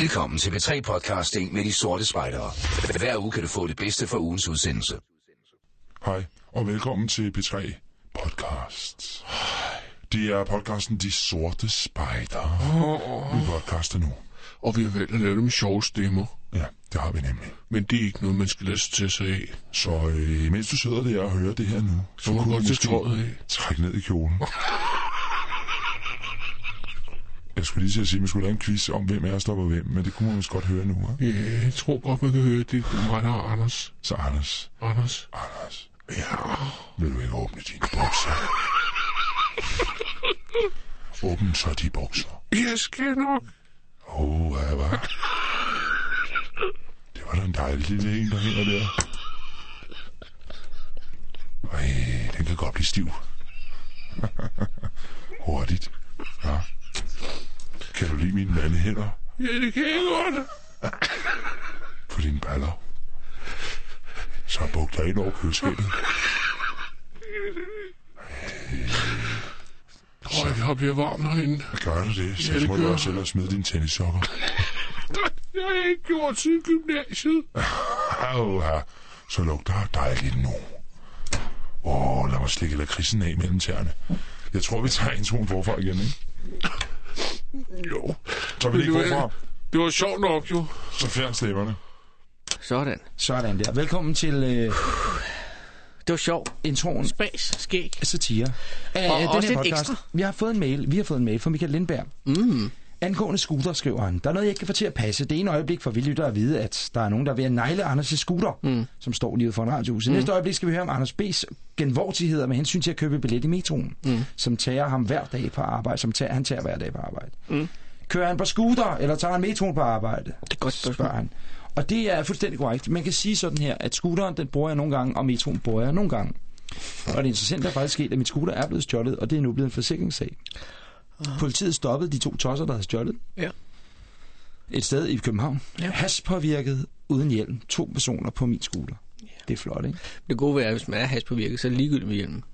Velkommen til B3 Podcasting med de sorte spejdere. Hver uge kan du få det bedste fra ugens udsendelse. Hej, og velkommen til P3 Podcast. Det er podcasten De Sorte Spejder. Vi podcaster nu. Og vi har valgt at lave det med sjove stemmer. Ja, det har vi nemlig. Men det er ikke noget, man skal lade sig til sig af. Så øh, mens du sidder der og hører det her nu, så Så kunne du godt måske trække ned i kjolen. Jeg skulle lige til at sige, at man skulle lave en quiz om, hvem der var hvem, men det kunne man vist godt høre nu. Ikke? Ja, jeg tror godt, man kan høre, det er mig, er Anders. Så Anders, Anders. Anders, Ja. vil du ikke åbne dine bukser? Åbn så de bukser. Jeg skal nok. Åh, oh, hvad var det? var da en dejlig lille en, der hænger der. Ej, den kan godt blive stiv. Hurtigt. Ja. Kan du lide mine mandehænder Ja, det kan jeg godt. på dine baller? Så buk dig ind over køleskabet. Åh, jeg bliver varm herinde. Gør du det, så Ja, det må du også ellers smide dine tennissokker. Det har jeg ikke gjort siden gymnasiet. Au, ja. Så lugter dejligt nu. Åh, oh, lad mig slikke lakridsen af mellem tæerne. Jeg tror, vi tager en tone forfra igen, ikke? Jo. Så vi Men ikke det var- forfra. Det var sjovt nok, jo. Så fjern stemmerne. Sådan. Sådan der. Velkommen til øh, Det var sjovt. introen Spas, skæg. satire. Af Og den også her lidt podcast. ekstra. Vi har fået en mail. Vi har fået en mail fra Michael Lindberg. Mm. Angående scooter, skriver han. Der er noget, jeg ikke kan få til at passe. Det ene øjeblik får vi lytter at vide, at der er nogen, der er ved at negle Anders' scooter, mm. som står lige ude for en radiohus. I næste øjeblik skal vi høre om Anders B's genvortigheder med hensyn til at købe billet i metroen, mm. som tager ham hver dag på arbejde, som tager, han tager hver dag på arbejde. Mm. Kører han på scooter, eller tager han metroen på arbejde? Det er godt spørgsmål. han. Og det er fuldstændig korrekt. Man kan sige sådan her, at scooteren, den bruger jeg nogle gange, og metroen bruger jeg nogle gange. Og det interessante er faktisk sket, at mit scooter er blevet stjålet, og det er nu blevet en forsikringssag. Politiet stoppede de to tosser, der havde stjålet. Ja. Et sted i København. Ja. Haspåvirket uden hjelm. To personer på min scooter. Ja. Det er flot, ikke? Det gode ved, at hvis man er haspåvirket, så er det ligegyldigt med hjelmen.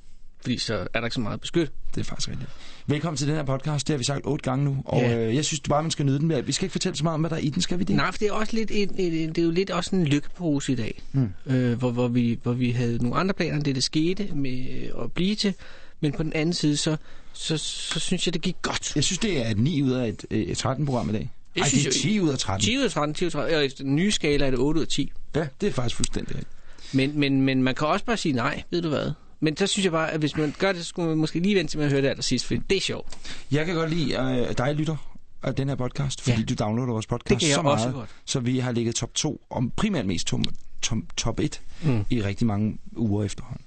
Fordi så er der ikke så meget beskyt. Det er faktisk rigtigt. Velkommen til den her podcast. Det har vi sagt otte gange nu. Og Ja. øh, jeg synes bare, man skal nyde den. med. Vi skal ikke fortælle så meget om, hvad der er i den. Skal vi det? Nej, for det er også lidt, en, en, det er jo lidt også en lykkepose i dag. Mm. Øh, hvor, hvor, vi, hvor vi havde nogle andre planer end det, der skete med at blive til. Men på den anden side, så, så, så synes jeg, det gik godt. Jeg synes, det er et 9 ud af et, øh, et 13-program i dag. Jeg Ej, synes det er jo- 10 ud af 13. 10 ud af 13, 10 ud af 13. Og efter den nye skala er det 8 ud af 10. Ja, det er faktisk fuldstændig rigtigt. Men, men, men man kan også bare sige nej, ved du hvad? Men så synes jeg bare, at hvis man gør det, så skulle man måske lige vente til, man hører det allersidst, for det er sjovt. Jeg kan godt lide øh, dig, lytter, af den her podcast, fordi Ja. du downloader vores podcast så meget, godt. så vi har ligget top 2, og primært mest tom, tom, top 1 Mm. mm. i rigtig mange uger efterhånden.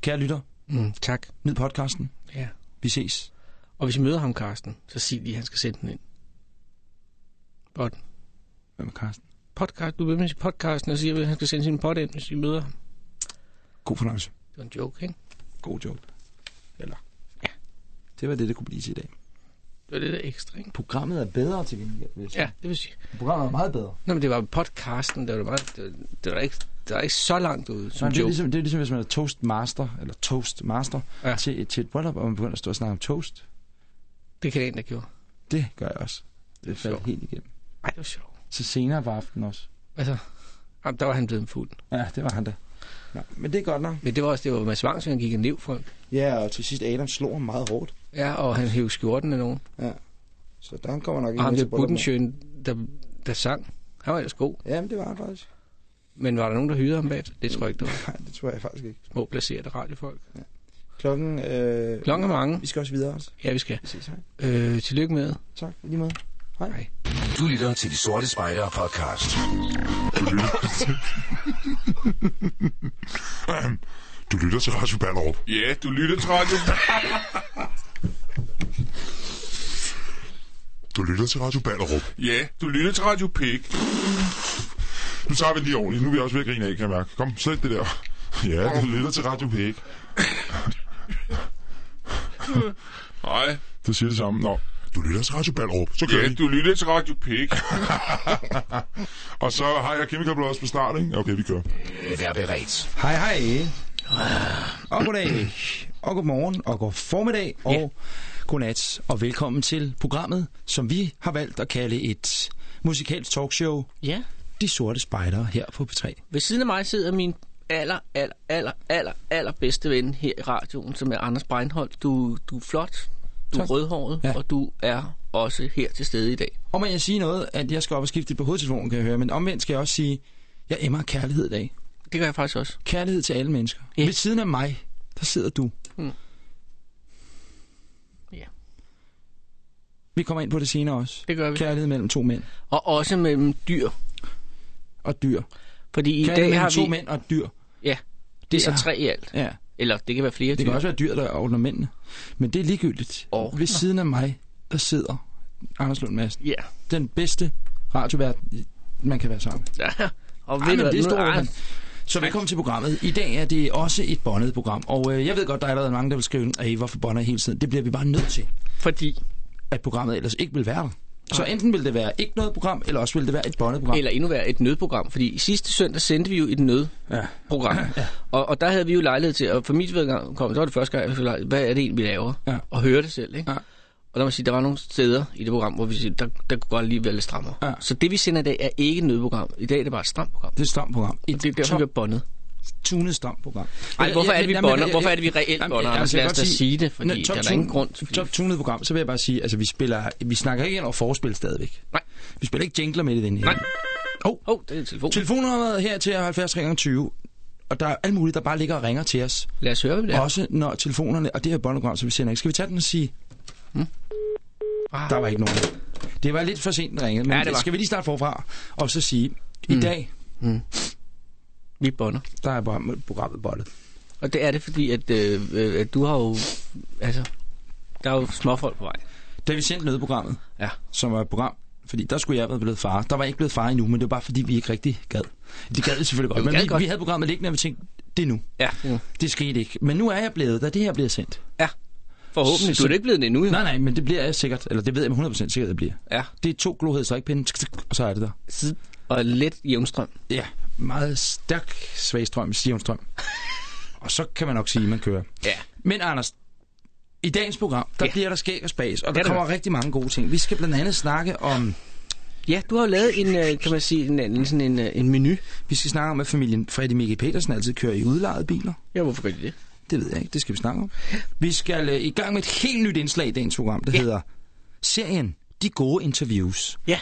Kære lytter, Mm, tak. nyd podcasten. Ja. Vi ses. Og hvis I møder ham, Karsten, så sig lige, at han skal sende den ind. Botten. Hvem er Carsten? Podcast. Du vil med podcasten og siger, at han skal sende sin pot ind, hvis I møder ham. God fornøjelse. Det var en joke, ikke? God joke. Eller? Ja. Det var det, det kunne blive til i dag. Det var det der ekstra, ikke? Programmet er bedre til gengæld. vil jeg sige. Ja, det vil sige. Programmet er meget bedre. Nå, men det var podcasten, det var, meget, det var, det var, ikke, det var ikke så langt ud som Nej, det, er ligesom, det er ligesom, hvis man er toastmaster, eller toastmaster, Ja. ja. til, til et bryllup, og man begynder at stå og snakke om toast. Det kan det en, der gjorde. Det gør jeg også. Det faldt sjovt. helt igennem. Ej, det var sjovt. Så senere på aftenen også. Altså, jamen, der var han blevet fuld. Ja, det var han da. Nå, men det er godt nok. Men det var også, det var Mads Wang, som han gik en liv for. Ja, og til sidst Adam slår ham meget hårdt. Ja, og han hævde skjorten af nogen. Så der kommer nok Og ikke ham med der der, der sang. Han var ellers god. Ja, men det var han faktisk. Men var der nogen, der hyrede ham bagefter? Det tror jeg ikke, det var. Nej, det tror jeg faktisk ikke. Små placerede radiofolk. Klokken... Øh, Klokken er mange. Vi skal også videre også. Ja, vi skal. Vi ses, hej. Øh, tillykke med. Tak, lige måde. Hej. Hej. Du lytter til de sorte spejdere podcast. Du lytter til Radio Ballerup. Ja, du lytter til radio. Du lytter til Radio Ballerup. Ja, du lytter til Radio Pik. Nu tager vi lige ordentligt. Nu er vi også ved at grine af, kan jeg mærke. Kom, slet det der. Ja, du lytter til Radio Pik. Nej. Du siger det samme. Nå, du lytter til Radio Ballerup. Så kører Ja, vi. du lytter til Radio Pik. Og så har jeg Chemical Brothers på start, ikke? Okay, vi kører. Vær beredt. Hej, hej. Og goddag. Og god morgen. Og god formiddag. Og Godnat, og velkommen til programmet, som vi har valgt at kalde et musikalsk talkshow, Ja. De Sorte Spejdere, her på P3. Ved siden af mig sidder min aller, aller, aller, aller, aller bedste ven her i radioen, som er Anders Breinholt. Du, du er flot, du er Tak. rødhåret, Ja. og du er også her til stede i dag. Og må jeg sige noget, at jeg skal op og skifte på hovedtelefonen, kan jeg høre, men omvendt skal jeg også sige, jeg emmer kærlighed i dag. Det gør jeg faktisk også. Kærlighed til alle mennesker. Ja. Ved siden af mig, der sidder du. Mm. Ja. Vi kommer ind på det senere også. Det gør vi. Kærlighed mellem to mænd Og også mellem dyr. Og dyr. Fordi i dag har to vi... mænd og dyr. Ja, det er så tre i alt. Ja. Eller det kan være flere Det dyr. kan også være dyr, der ordner mændene. Men det er ligegyldigt. Åh. Ved siden af mig, der sidder Anders Lund Madsen. Ja. Den bedste radiovært, man kan være sammen. ja. Og Ej, ved men du det nu- man. Så velkommen til programmet. I dag er det også et bondet program. Og øh, jeg ved godt, der er allerede mange, der vil skrive, at hvorfor bonder hele tiden? Det bliver vi bare nødt til, Fordi, at programmet ellers ikke vil være der. Så enten vil det være ikke noget program, eller også vil det være et bondet program. eller endnu værre, et nødprogram. Fordi i sidste søndag sendte vi jo et nødprogram. Ja. Ja. Og, og der havde vi jo lejlighed til, og for mit vedkommende, så var det første gang, jeg fik hvad er det egentlig, vi laver? Ja. Og høre det selv, ikke? Ja. Og der må sige, der var nogle steder i det program, hvor vi siger, der, der kunne godt lige være lidt strammere. Ja. Så det, vi sender i dag, er ikke et nødprogram. I dag er det bare et stramt program. Det er et stramt program. Og det er derfor, vi er bondet. Tunet stramt program. Ej, hvorfor er det, vi bonder? jeg- Hvorfor er det, vi reelt bonder? jeg- Anders, lad os da sige det, fordi der er ingen grund. Top tunet program, så vil jeg bare sige, altså vi spiller, vi snakker ikke ind over forspil stadigvæk. Nej. Vi spiller ikke jingler med i den her. Nej. Oh, Åh, oh, det er telefon. telefonnummeret her til 70 20 og der er alt muligt, der bare ligger og ringer til os. Lad os høre, hvad det er. Også når telefonerne, og det her båndprogram, som vi sender, ikke? skal vi tage den og sige, Ah, der var ikke nogen. Det var lidt for sent, den ringede, men Ja, det var. skal vi lige starte forfra, og så sige, i Mm. dag, Vi bonder. der er programmet, bollet. Og det er det, fordi at, øh, øh, at du har jo... Altså, der er jo småfolk på vej. Da vi sendte nødprogrammet, Ja. som var et program, fordi der skulle jeg være blevet far. Der var jeg ikke blevet far endnu, men det var bare fordi, vi ikke rigtig gad. Det gad vi selvfølgelig godt, men vi, godt. vi havde programmet liggende, og vi tænkte, det er nu. Ja, ja. Det skete ikke. Men nu er jeg blevet, da det her bliver sendt. Forhåbentlig. Så- Du er ikke blevet det endnu, jo. Nej, nej, men det bliver jeg sikkert, eller det ved jeg med 100% sikkert, det bliver. Ja. Det er to glohede strikpinde, og så er det der. Og let jævnstrøm. Ja, meget stærk svagstrøm, stivstrøm. og så kan man nok sige, at man kører. Ja. Men Anders, i dagens program, der Ja. ja. bliver der skæg og spas, og Det er der der. kommer rigtig mange gode ting. Vi skal blandt andet snakke om, Ja, du har jo lavet en, øh, kan man sige, en, en, sådan en, øh, en menu. vi skal snakke om, at familien Freddy Mikkel Petersen altid kører i udlejede biler. Ja, hvorfor gør de det? Det ved jeg ikke, det skal vi snakke om. Vi skal øh, i gang med et helt nyt indslag i dagens program, der Ja. ja. hedder serien De gode interviews. Ja.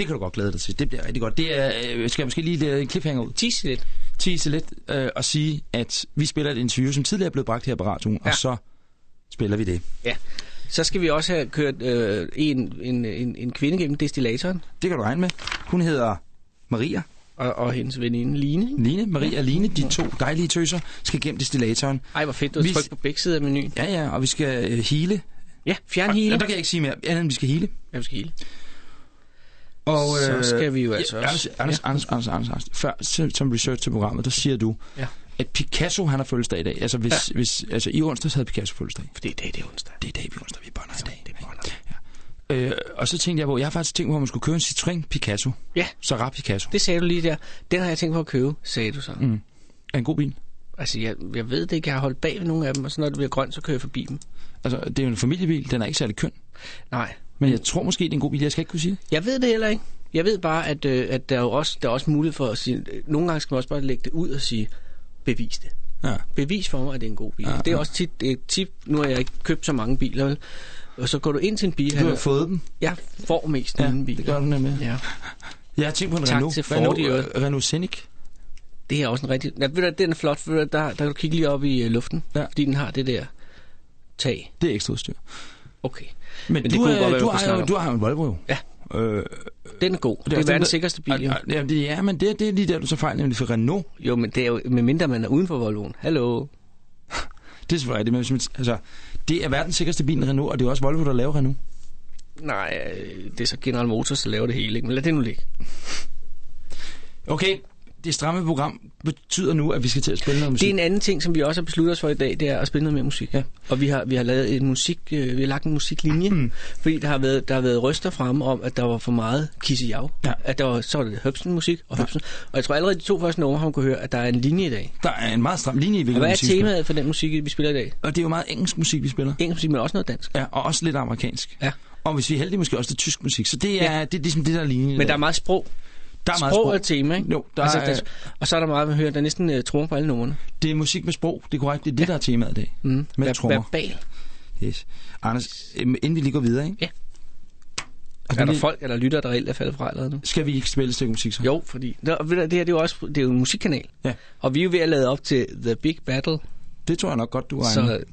Det kan du godt glæde dig til. Det bliver rigtig godt. Det er, øh, skal jeg måske lige lade en cliffhanger ud? Tisse lidt. Tease lidt øh, og sige, at vi spiller et interview, som tidligere er blevet bragt her på radioen, ja. Og så spiller vi det. Ja. Så skal vi også have kørt øh, en, en, en, en kvinde gennem destillatoren. Det kan du regne med. Hun hedder Maria. Og, og hendes veninde Line. Ikke? Line, Maria og Line, de to dejlige tøser, skal gennem destillatoren. Ej, hvor fedt. Du har Vi- på begge sider af menuen. Ja, ja, og vi skal øh, hele. Ja, fjern Og, hele. ja, der kan jeg ikke sige mere, andet end vi skal hele. Ja, vi skal hele. Og, Så skal vi jo altså ja, også- Anders, Anders, Anders, Anders, Anders, Anders. Før, som research til programmet, der siger du, Ja. at Picasso, han har fødselsdag i dag. Altså, hvis, ja. hvis, altså i onsdags havde Picasso fødselsdag. Fordi det er det er onsdag. Det er i dag, vi onsdag, vi bonder i dag. Det er bonder. Øh, og så tænkte jeg på, jeg har faktisk tænkt på, at man skulle købe en Citroën Picasso. Ja. Så rap Picasso. Det sagde du lige der. Den har jeg tænkt på at købe, sagde du så. Mm. Er en god bil. Altså, jeg, jeg ved det ikke. Jeg har holdt bag ved nogle af dem, og så når det bliver grønt, så kører jeg forbi dem. Altså, det er jo en familiebil, den er ikke særlig køn. Nej. Men jeg tror måske, det er en god bil, jeg skal ikke kunne sige det. Jeg ved det heller ikke. Jeg ved bare, at, øh, at der er jo også, der er også mulighed for at sige... Nogle gange skal man også bare lægge det ud og sige, bevis det. Ja. Bevis for mig, at det er en god bil. Ja, det er ja. også tit et tip. Nu har jeg ikke købt så mange biler, vel? Og så går du ind til en bil, Du har fået dem. jeg får mest Ja, mine biler. det gør du nemlig. Ja, Jeg har tænkt på en Tak Renault. til Ford Renault, øvrigt. øh, Renault Scenic. det er også en rigtig... Ja, ved du, den er flot, for der, der kan du kigge lige op i øh, luften, Ja. fordi den har det der tag. Det er ekstra udstyr. Okay. Men, Men det du, kunne er, godt være, du, har jo, du har jo en Volvo. Ja. Øh, Den er god. Det, er er den, verdens sikreste bil, jo. ja, det, ja, men det, det er lige der, du så fejl, nemlig for Renault. Jo, men det er jo, medmindre man er uden for Volvoen. Hallo. Det er selvfølgelig rigtigt, men altså, det er verdens sikreste bil, Renault, og det er også Volvo, der laver Renault. Nej, øh, det er så General Motors, der laver det hele, ikke? Men lad det nu ligge. Okay, det stramme program betyder nu, at vi skal til at spille noget musik. Det er en anden ting, som vi også har besluttet os for i dag, det er at spille noget mere musik. Ja. Og vi har, vi har lavet en musik, øh, vi har lagt en musiklinje, mm. fordi der har, været, der har været røster fremme om, at der var for meget kissejav. Ja. At der var, så var det høbsen musik og høbsen. Og jeg tror allerede de to første numre har man kunne høre, at der er en linje i dag. Der er en meget stram linje i, hvilken hvad er temaet for den musik, vi spiller i dag? Og det er jo meget engelsk musik, vi spiller. Engelsk musik, men også noget dansk. Ja, og også lidt amerikansk. Ja. Og hvis vi er heldige, måske også det tysk musik. Så det er, ja. det er ligesom det, der er linjen. Men der er meget sprog. Der er meget sprog sprog. er et tema, ikke? Jo, der altså, er, der, og så er der meget, man hører, der er næsten uh, trommer på alle numrene. det er musik med sprog. Det er korrekt. Det er det, der er temaet i dag. Mm. Med Ver- trommer. Verbal. Yes. Anders, øhm, inden vi lige går videre, ikke? Ja. Og Er der det- folk, eller lytter, der reelt er faldet fra allerede nu? Skal vi ikke spille et stykke musik så? Jo, fordi der, det her det er jo også det er jo en musikkanal. Ja. Og vi er jo ved at lade op til The Big Battle. Det tror jeg nok godt, du regner Så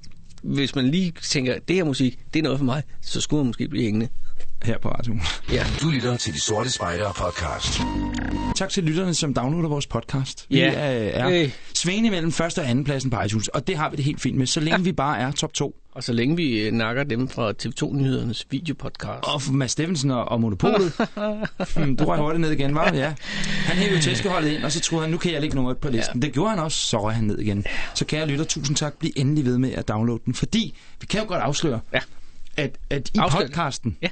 hvis man lige tænker, det her musik, det er noget for mig, så skulle man måske blive hængende. Her på radioen. Ja. Du lytter til De Sorte Spejdere podcast. Tak til lytterne, som downloader vores podcast. Ja. Vi er, er Øh. svene mellem første og anden pladsen på iTunes, og det har vi det helt fint med, så længe ja. vi bare er top 2. Og så længe vi øh, nakker dem fra TV2-nyhedernes videopodcast. Og for Mads Steffensen og, og Monopolet. hmm, du røg hurtigt ned igen, var Ja. Han hævde jo tæskeholdet ind, og så troede han, nu kan jeg lægge noget på listen. Ja. Det gjorde han også, så røg han ned igen. Så kære lytter, tusind tak. Bliv endelig ved med at downloade den, fordi vi kan jo godt afsløre, Ja. at, at i Afslør det. podcasten, Ja.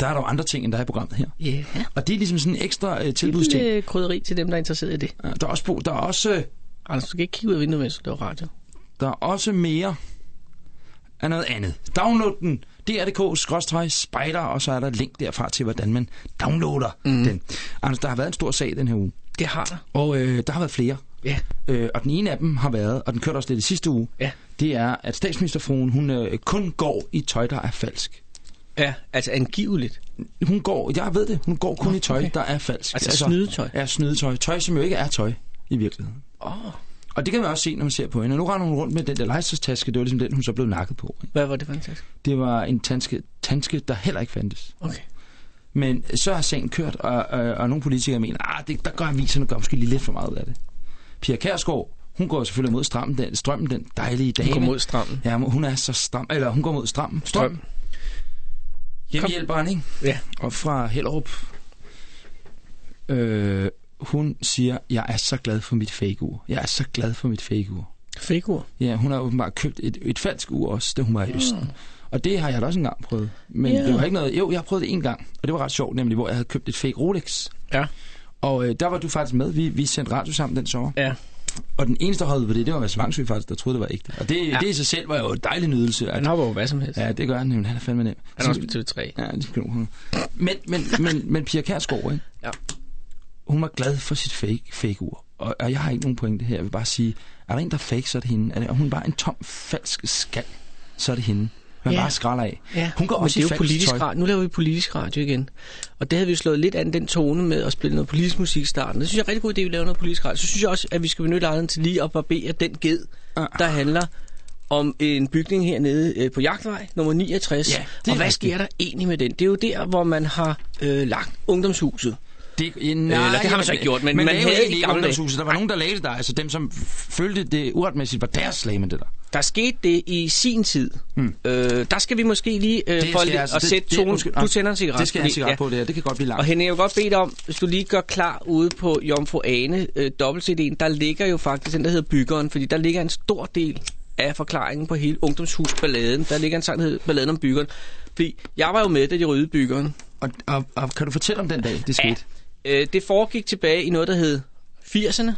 Der er der jo andre ting, end der er i programmet her. Yeah. Og det er ligesom sådan en ekstra det tilbudsting. er krydderi til dem, der er interesseret i det. Der er også, der er også, øh, Anders, du skal ikke kigge ud af vinduet, mens du laver radio. der er også mere af noget andet. Download den. dr.dk-spider, og så er der et link derfra til, hvordan man downloader mm. den. Anders, der har været en stor sag den her uge, Det har der. og øh, der har været flere. Ja. Øh, og den ene af dem har været, og den kørte også lidt i sidste uge, Ja. det er, at statsministerfruen, hun øh, kun går i tøj, der er falsk. Ja, altså angiveligt. Hun går, jeg ved det, hun går kun i tøj, okay. der er falsk. Altså snydetøj? Ja, snydetøj. Tøj, som jo ikke er tøj i virkeligheden. Oh, Og det kan man også se, når man ser på hende. Og nu render hun rundt med den der legetøjstaske, det var ligesom den, hun så blev nakket på. Ikke? hvad var det for en taske? Det var en tanske, tanske, der heller ikke fandtes. Okay. Men så har sagen kørt, og, og, og nogle politikere mener, at det, der gør aviserne gør måske lige lidt for meget ud af det. Pia Kærsgaard, hun går selvfølgelig mod strammen, den, strømmen, den dejlige dame. Hun går mod strammen. Ja, hun er så stram, eller hun går mod strammen. Strøm. Hjemmehjælperen, ikke? Ja. Og fra Hellerup. Øh, hun siger, jeg er så glad for mit fake-ur. Jeg er så glad for mit fake-ur. Figur. Ja, hun har åbenbart købt et, et falsk ur også, da hun var i Østen. Og det har jeg da også engang prøvet. Men Ja. det var ikke noget... Jo, jeg har prøvet det en gang, og det var ret sjovt, nemlig hvor jeg havde købt et fake Rolex. Ja. Og øh, der var du faktisk med. Vi, vi sendte radio sammen den sommer. Ja. Og den eneste, der holdt på det, det var Mads Vangsø faktisk, der troede, det var ægte. Og det, ja. det i sig selv var jo en dejlig nydelse. At, Han hopper jo hvad som helst. ja, det gør han nemlig. Han er fandme nem. Han er også på TV3. Ja, det skal du Men, men, men, men Pia Kærsgaard, ikke? Ja. Hun var glad for sit fake, fake ur. Og, og jeg har ikke nogen pointe her. Jeg vil bare sige, er der en, der er fake, så er det hende. Er, det, er hun bare en tom, falsk skal, så er det hende. Hun Ja. bare skralder af. Ja, Hun går men også det er i politisk tøj. radio. Nu laver vi politisk radio igen. Og det havde vi jo slået lidt an den tone med at spille noget politisk musik i starten. Det synes jeg er rigtig god idé, at vi laver noget politisk radio. Så synes jeg også, at vi skal benytte lejligheden til lige at barbere den ged, Ah. der handler om en bygning hernede øh, på Jagtvej, nummer 69. Ja, og hvad rigtigt. sker der egentlig med den? Det er jo der, hvor man har øh, lagt ungdomshuset. Det, ja, nej, Eller det har man så ikke gjort, men men man havde i ikke gamle dage. ungdomshuset. Der var nogen, der lagde det der. Altså dem, som følte det uretmæssigt, var deres slag med det der. Der skete det i sin tid. Hmm. Øh, der skal vi måske lige øh, Det jeg altså- at det- sætte tonen. Du nej. tænder en cigaret. Det skal jeg en cigaret på det her. Det kan godt blive langt. Og Henning, jeg vil godt bede dig om, hvis du lige gør klar ude på Jomfru Ane øh, dobbelt-CD'en, der ligger jo faktisk den, der hedder Byggeren, fordi der ligger en stor del af forklaringen på hele ungdomshusballaden. Der ligger en sang, der hedder Balladen om Byggeren. Fordi jeg var jo med, da de rydde Byggeren. Og, og, og, kan du fortælle om den dag, det skete? Øh, det foregik tilbage i noget, der hed 80'erne,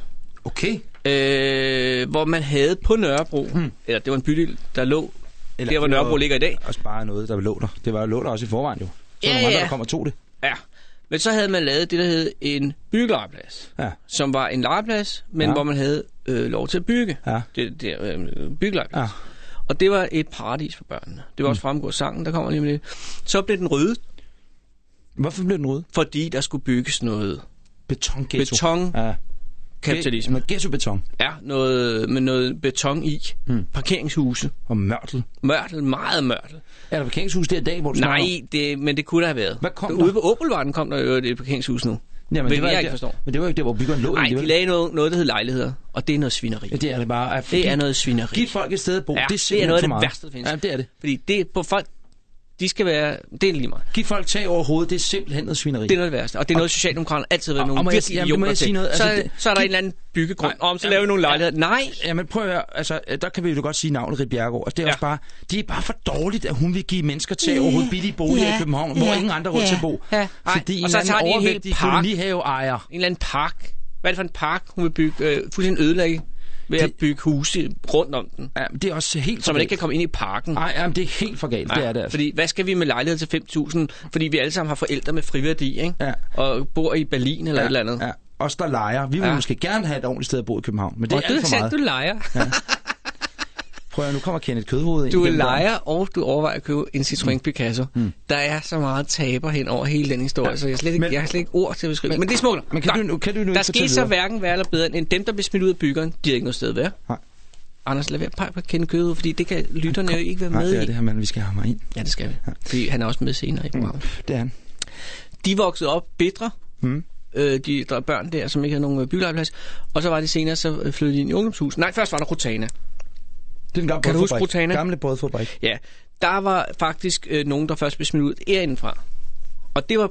Okay. øh, hvor man havde på Nørrebro, hmm. eller det var en bydel, der lå Eller, der, hvor Nørrebro ligger i dag. Også bare noget, der lå der. Det var lå der også i forvejen jo. Så Ja, nogle andre, ja. der kom og tog det. Ja. Men så havde man lavet det, der hed en byggelegeplads. Ja. som var en legeplads, men Ja. hvor man havde øh, lov til at bygge. Ja. Det, det øh. Ja. Og det var et paradis for børnene. Det var også fremgået sangen, der kommer lige med det. Så blev den røde, Hvorfor blev den rød? fordi der skulle bygges noget Betonghetto. beton Ja. kapitalisme. Noget ghetto-beton. Ja, noget, med noget beton i. Hmm. Parkeringshuse. Og mørtel. Mørtel, meget mørtel. Er der parkeringshus der i dag, hvor du snakker Nej, det, men det kunne der have været. Hvad kom Ude der? på Opelvarden kom der jo et parkeringshus nu. Jamen, Hvilket det var jeg ikke forstår. Men det var ikke der, hvor byggeren lå. Nej, de lagde noget, noget, der hed lejligheder. Og det er noget svineri. Ja, det er det bare. At Det er noget svineri. Giv folk et sted at bo. Ja, det det er noget af det værste, der findes. Ja, det er det. Fordi det på folk, de skal være... Det er lige meget. Giv folk tag over hovedet, det er simpelthen noget svineri. Det er noget det værste. Og det er noget, Socialdemokraterne altid har været og- nogle virkelig jamen, det idioter til. noget, Så, altså, det- så er der giv- en eller anden byggegrund. Nej, Om, så jamen, laver vi nogle ja. lejligheder. Nej! Jamen prøv at høre, altså, der kan vi jo godt sige navnet Rit Bjergård. Altså, det er Ja. også bare, det er bare for dårligt, at hun vil give mennesker tag over hovedet billige boliger Ja. i København, hvor Ja. ingen andre råd til at bo. Ja. Nej, Fordi en og så tager de en hel park. En eller anden park. Hvad er det for en park, hun vil bygge øh, fuldstændig ødelægge ved at bygge huse rundt om den? Ja, det er også helt Så man ikke kan komme ind i parken. Nej, jamen, det er helt for galt, det er det altså. Fordi hvad skal vi med lejlighed til 5.000? Fordi vi alle sammen har forældre med friværdi, ikke? Ja. Og bor i Berlin eller ja, et eller andet. Ja. Os, der leger. Vi vil Ja. måske gerne have et ordentligt sted at bo i København, men det og er alt for meget. du leger. Prøv at, nu kommer Kenneth Kødhoved ind Du døren. leger, og du overvejer at købe en Citroën Picasso. Mm. Der er så meget taber hen over hele den historie, så jeg, har slet ikke, Men- jeg har slet ikke ord til at beskrive men, men det er smukt. Men kan Nå, du, kan du nu Der skete så hverken værre eller bedre, end dem, der blev smidt ud af byggeren, de har ikke noget sted at være. Nej. Anders, lad være pege på Kenneth Kødhoved, fordi det kan lytterne jo ikke være Nej, med det er i. det her, men vi skal have mig ind. Ja, det skal vi. Fordi han er også med senere i programmet. Det er han. De voksede op bedre, Mm. øh, de der børn der, som ikke havde nogen øh, byggelegplads. Og så var det senere, så øh, flyttede de ind i ungdomshus. Nej, først var der Rotana. Det er en gammel Kan du huske. Brutana? Gamle bådfabrik. Ja, der var faktisk øh, nogen, der først blev smidt ud herindefra. Og det var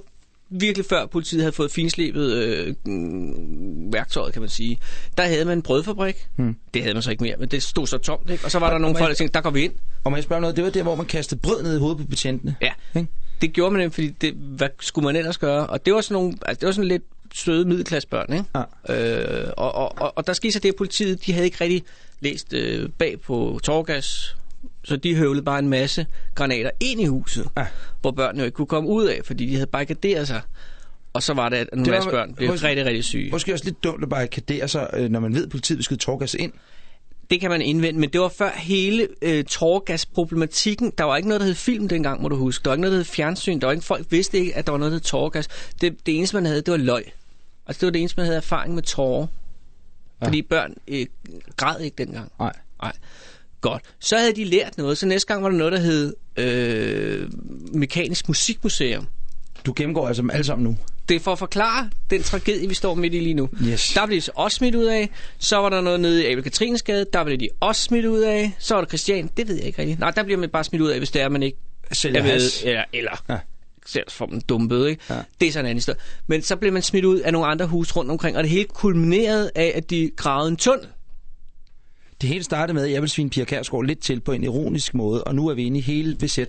virkelig før politiet havde fået finslebet øh, mm, værktøjet, kan man sige. Der havde man en brødfabrik. Hmm. Det havde man så ikke mere, men det stod så tomt. Ikke? Og så var der nogle folk, der tænkte, der går vi ind. Og må jeg spørge om noget? Det var der, hvor man kastede brød ned i hovedet på betjentene. Ja, Ikke? det gjorde man, fordi det, hvad skulle man ellers gøre? Og det var sådan nogle, altså det var sådan lidt søde middelklassebørn, ikke? Ja. Øh, og, og, og, og der skete så det, at politiet, de havde ikke rigtig læst øh, bag på torgas, så de høvlede bare en masse granater ind i huset, Ja. hvor børnene jo ikke kunne komme ud af, fordi de havde barrikaderet sig. Og så var det, at en Det var- masse børn blev måske- rigtig, rigtig syge. Måske også lidt dumt at barrikadere sig, øh, når man ved, at politiet vil skyde torgas ind. Det kan man indvende, men det var før hele øh, torgas-problematikken. Der var ikke noget, der hed film dengang, må du huske. Der var ikke noget, der hed fjernsyn. Der var ikke, folk vidste ikke, at der var noget, der hed torgas. Det, det eneste, man havde, det var løg. Altså, det var det eneste, man havde erfaring med tårer. Ja. Fordi børn øh, græd ikke dengang. Nej. Nej. Godt. Så havde de lært noget. Så næste gang var der noget, der hed øh, Mekanisk Musikmuseum. Du gennemgår altså dem alle sammen nu. Det er for at forklare den tragedie, vi står midt i lige nu. Yes. Der blev de så også smidt ud af. Så var der noget nede i Abel Katrinesgade. Der blev de også smidt ud af. Så var der Christian. Det ved jeg ikke rigtigt. Nej, der bliver man bare smidt ud af, hvis det er, man ikke Sælger er has. eller, eller Ja. Ja. selv får man dumpet, ikke? Ja. Det er sådan en anden historie. Men så blev man smidt ud af nogle andre hus rundt omkring, og det hele kulminerede af, at de gravede en tunnel. Det hele startede med, at jeg vil svine Pia Kærsgaard lidt til på en ironisk måde, og nu er vi inde i hele VZ.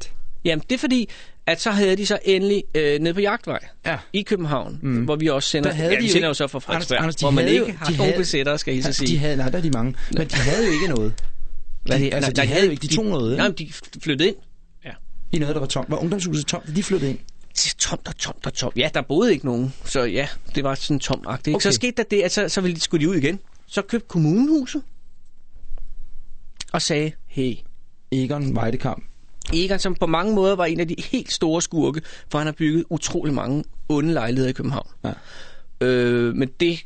Jamen, det er fordi, at så havde de så endelig øh, nede på Jagtvej Ja. i København, mm. hvor vi også sender, Der havde ja, de jo sender ikke- jo så fra Frederiksberg, Anders, de hvor man ikke har de nogen besættere, skal I så Ja, sige. de havde, nej, der er de mange. Men de havde jo ikke noget. Hvad de- det- altså, nej, de havde jo ikke- de tog noget? Nej, men de flyttede ind. Ja. I noget, der var tomt. Var ungdomshuset tomt, de flyttede ind? Tomt og tomt og tomt. Ja, der boede ikke nogen. Så ja, det var sådan tomt-agtigt. Okay. Så skete der det, at så, så ville de, skulle de ud igen. Så købte kommunen huset. Og sagde, hey, Egon Weidekamp. Egon, som på mange måder var en af de helt store skurke, for han har bygget utrolig mange onde lejligheder i København. Ja. Øh, men det...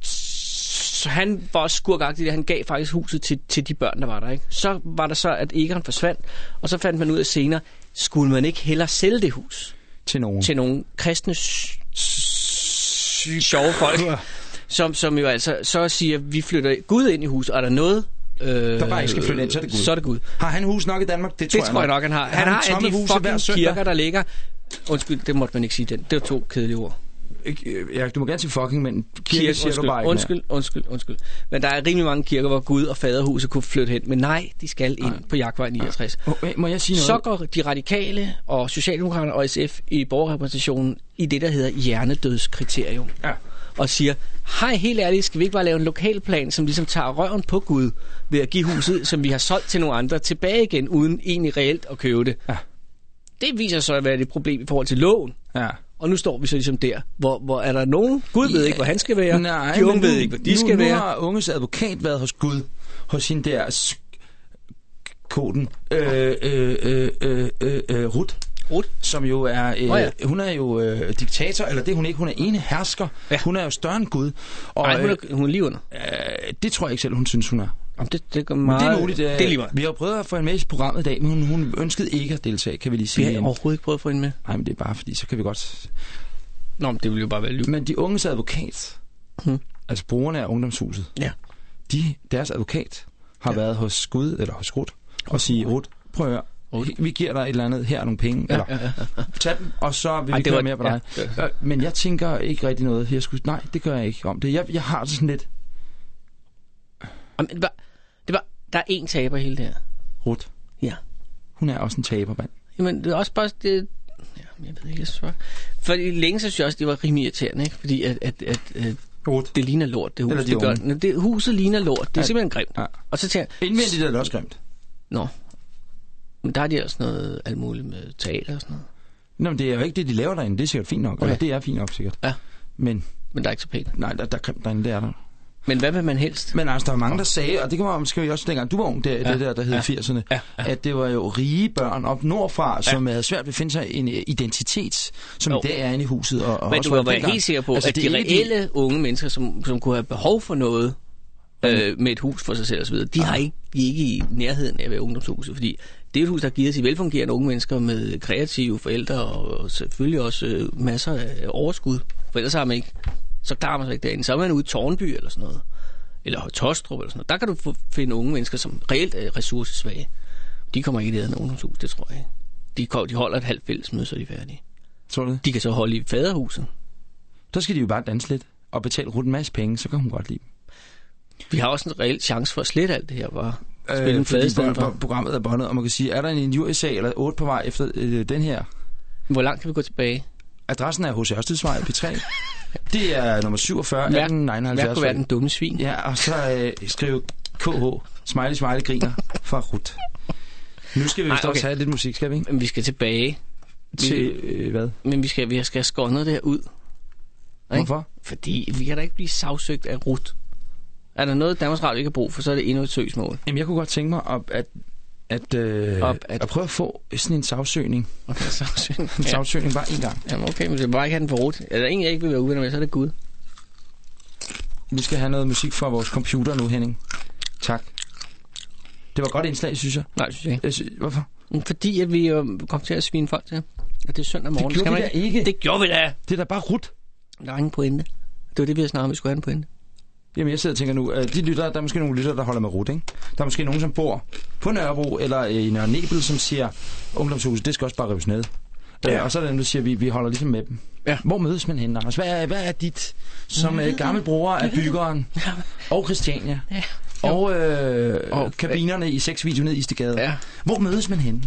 Så han var også skurkagtig, han gav faktisk huset til, til de børn, der var der. Ikke? Så var der så, at Egon forsvandt, og så fandt man ud af senere, skulle man ikke hellere sælge det hus Til nogen. til nogle kristne s- s- sjove folk, som, som jo altså så siger, vi flytter Gud ind i huset, og er der noget... Øh, Der bare ikke skal flytte ind, så er det Gud. Så er det Gud. Har han hus nok i Danmark? Det tror, Det tror jeg nok, han har. Han, han har alle de fucking kirker, der ligger... Undskyld, det måtte man ikke sige den. Det var to kedelige ord. Ja, du må gerne sige fucking, men kirke Kirke, siger du undskyld, bare ikke undskyld, undskyld, undskyld. Men der er rimelig mange kirker, hvor Gud og faderhuset kunne flytte hen. Men nej, de skal ind på Jagtvej 69. mere. Oh, må jeg sige noget? Så går de radikale og Socialdemokraterne og SF i borgerrepræsentationen i det, der hedder hjernedødskriterium. Ja. Og siger, hej, helt ærligt, skal vi ikke bare lave en lokalplan, som ligesom tager røven på Gud ved at give huset, som vi har solgt til nogle andre, tilbage igen, uden egentlig reelt at købe det. Ja. Det viser sig at være et problem i forhold til loven. Ja. Og nu står vi så ligesom der, hvor, hvor er der nogen? Gud ved ikke, hvor han skal være. Nej, de unge ved nu, ikke, hvor de nu, skal nu være. har unges advokat været hos Gud, hos hende der koden, øh, øh, øh, øh, øh, øh, Ruth, Ruth? som jo er, øh, Nå ja. hun er jo øh, diktator, eller det er hun ikke, hun er ene hersker. Ja. Hun er jo større end Gud. Og Nej, hun øh, er, hun er lige under. øh, det tror jeg ikke selv, hun synes, hun er. Det, det går Men meget... det er muligt. Øh, det er lige meget. Vi har prøvet at få hende med i programmet i dag, men hun, hun ønskede ikke at deltage, kan vi lige Vi sige. har overhovedet ikke prøvet at få hende med. Nej, men det er bare fordi, så kan vi godt... Nå, men det ville jo bare være lyv. Men de unges advokat, Hmm. altså brugerne af ungdomshuset, Ja. de, deres advokat har ja. været hos Gud, eller hos Rut, og sige, Rut, prøv at høre, Ruth. vi giver dig et eller andet, her er nogle penge, Ja, eller ja, ja, ja. tag dem, og så vil Ej, vi det var- høre mere på dig. ja, Øh, Men jeg tænker ikke rigtig noget. Jeg skulle, nej, det gør jeg ikke om det. Jeg, jeg har det sådan lidt, Jamen, det var, det var, der er én taber hele det her. Ruth, Ja. hun er også en taber, mand. Jamen, det er også bare... Det, ja, jeg ved ikke, jeg bare... Fordi længe så synes jeg også, det var rimelig irriterende, ikke? Fordi at, at, at, at det ligner lort, det hus. Eller de det, gør, unge. det, huset ligner lort. Det er Ja. simpelthen grimt. Ja. Og så tænker jeg, Indvendigt er det også grimt. nå, men der er de altså noget alt muligt med teater og sådan noget. Nå, men det er jo ikke det, de laver derinde. Det er sikkert fint nok. Okay. Eller det er fint nok, sikkert. Ja. Men Men der er ikke så pænt. nej, der, der er grimt derinde, det er der. Men hvad vil man helst? Men altså, der var mange, der sagde, og det kan man måske også dengang, du var ung, det, ja. det der, der hed Ja. 80'erne, Ja. at det var jo rige børn op nordfra, som havde svært ved at finde sig en øh, identitet, som Jo. i dag er inde i huset. Og, og Men du kan være helt sikker på, Altså, at de reelle unge mennesker, som, som kunne have behov for noget øh, med et hus for sig selv osv., de, har ikke, de er ikke i nærheden af at være ungdomshuset, fordi det er et hus, der giver til velfungerende unge mennesker med kreative forældre og selvfølgelig også øh, masser af overskud. For ellers har man ikke, så klarer man sig ikke derinde. Så er man ude i Tårnby eller sådan noget, eller Tostrup eller sådan noget. Der kan du finde unge mennesker, som reelt er ressourcesvage. De kommer ikke i det ungdomshus, det tror jeg ikke. De, kom- de holder et halvt fællesmøde, så er de færdige. Tror du? De kan så holde i faderhuset. Der skal de jo bare danse lidt og betale Ruth en masse penge, så kan hun godt lide dem. Vi har også en reel chance for at slette alt det her, bare spille en Øh, fordi flade for. programmet er båndet, og man kan sige, er der en injuriesag eller otte på vej efter øh, den her? Hvor langt kan vi gå tilbage? Adressen er hos Ørstedsvej P3. Det er nummer 47, Hvad 1879. kunne være den dumme svin? Ja, og så øh, skriv KH. Smiley, smiley, griner fra Ruth. Nu skal vi vist også okay. have lidt musik, skal vi ikke? Men vi skal tilbage. Til, øh, hvad? Men vi skal, vi skal skåre noget der ud. Ikke? Hvorfor? Fordi vi kan da ikke blive sagsøgt af rut. Er der noget, Danmarks Radio ikke har brug for, så er det endnu et søgsmål. Jamen, jeg kunne godt tænke mig at, at, øh, Op, at, at- prøve at få sådan en sagsøgning. Okay, sagsøgning. En Ja. sagsøgning bare en gang. Jamen okay, men det er bare ikke have den for rut. Er der ingen, jeg ikke vil være uvenner med, så er det Gud. Vi skal have noget musik fra vores computer nu, Henning. Tak. Det var et godt indslag, synes jeg. Nej, det synes jeg ikke. jeg synes, hvorfor? Fordi at vi jo kom til at svine folk til. Og det er søndag morgen. gjorde Skal vi man da ikke. Det gjorde vi da. Det er da bare Ruth. Der er ingen pointe. Det var det, vi havde snakket om, vi skulle have en pointe. Jamen, jeg sidder og tænker nu, at de lytter, der er måske nogle lytter, der holder med Ruth, ikke? Der er måske nogen, som bor på Nørrebro eller i Nørre Nebel, som siger, ungdomshuset, det skal også bare rives ned. Ja. Ja. Øh, og så er der dem, der siger, vi, vi holder ligesom med dem. Ja. Hvor mødes man henne, Anders? Hvad er, hvad er dit, som øh, gammel bror af byggeren og Christiania? Ja. Og, øh, Og- kabinerne i sexvideo ned i Istegade. Ja. Hvor mødes man henne?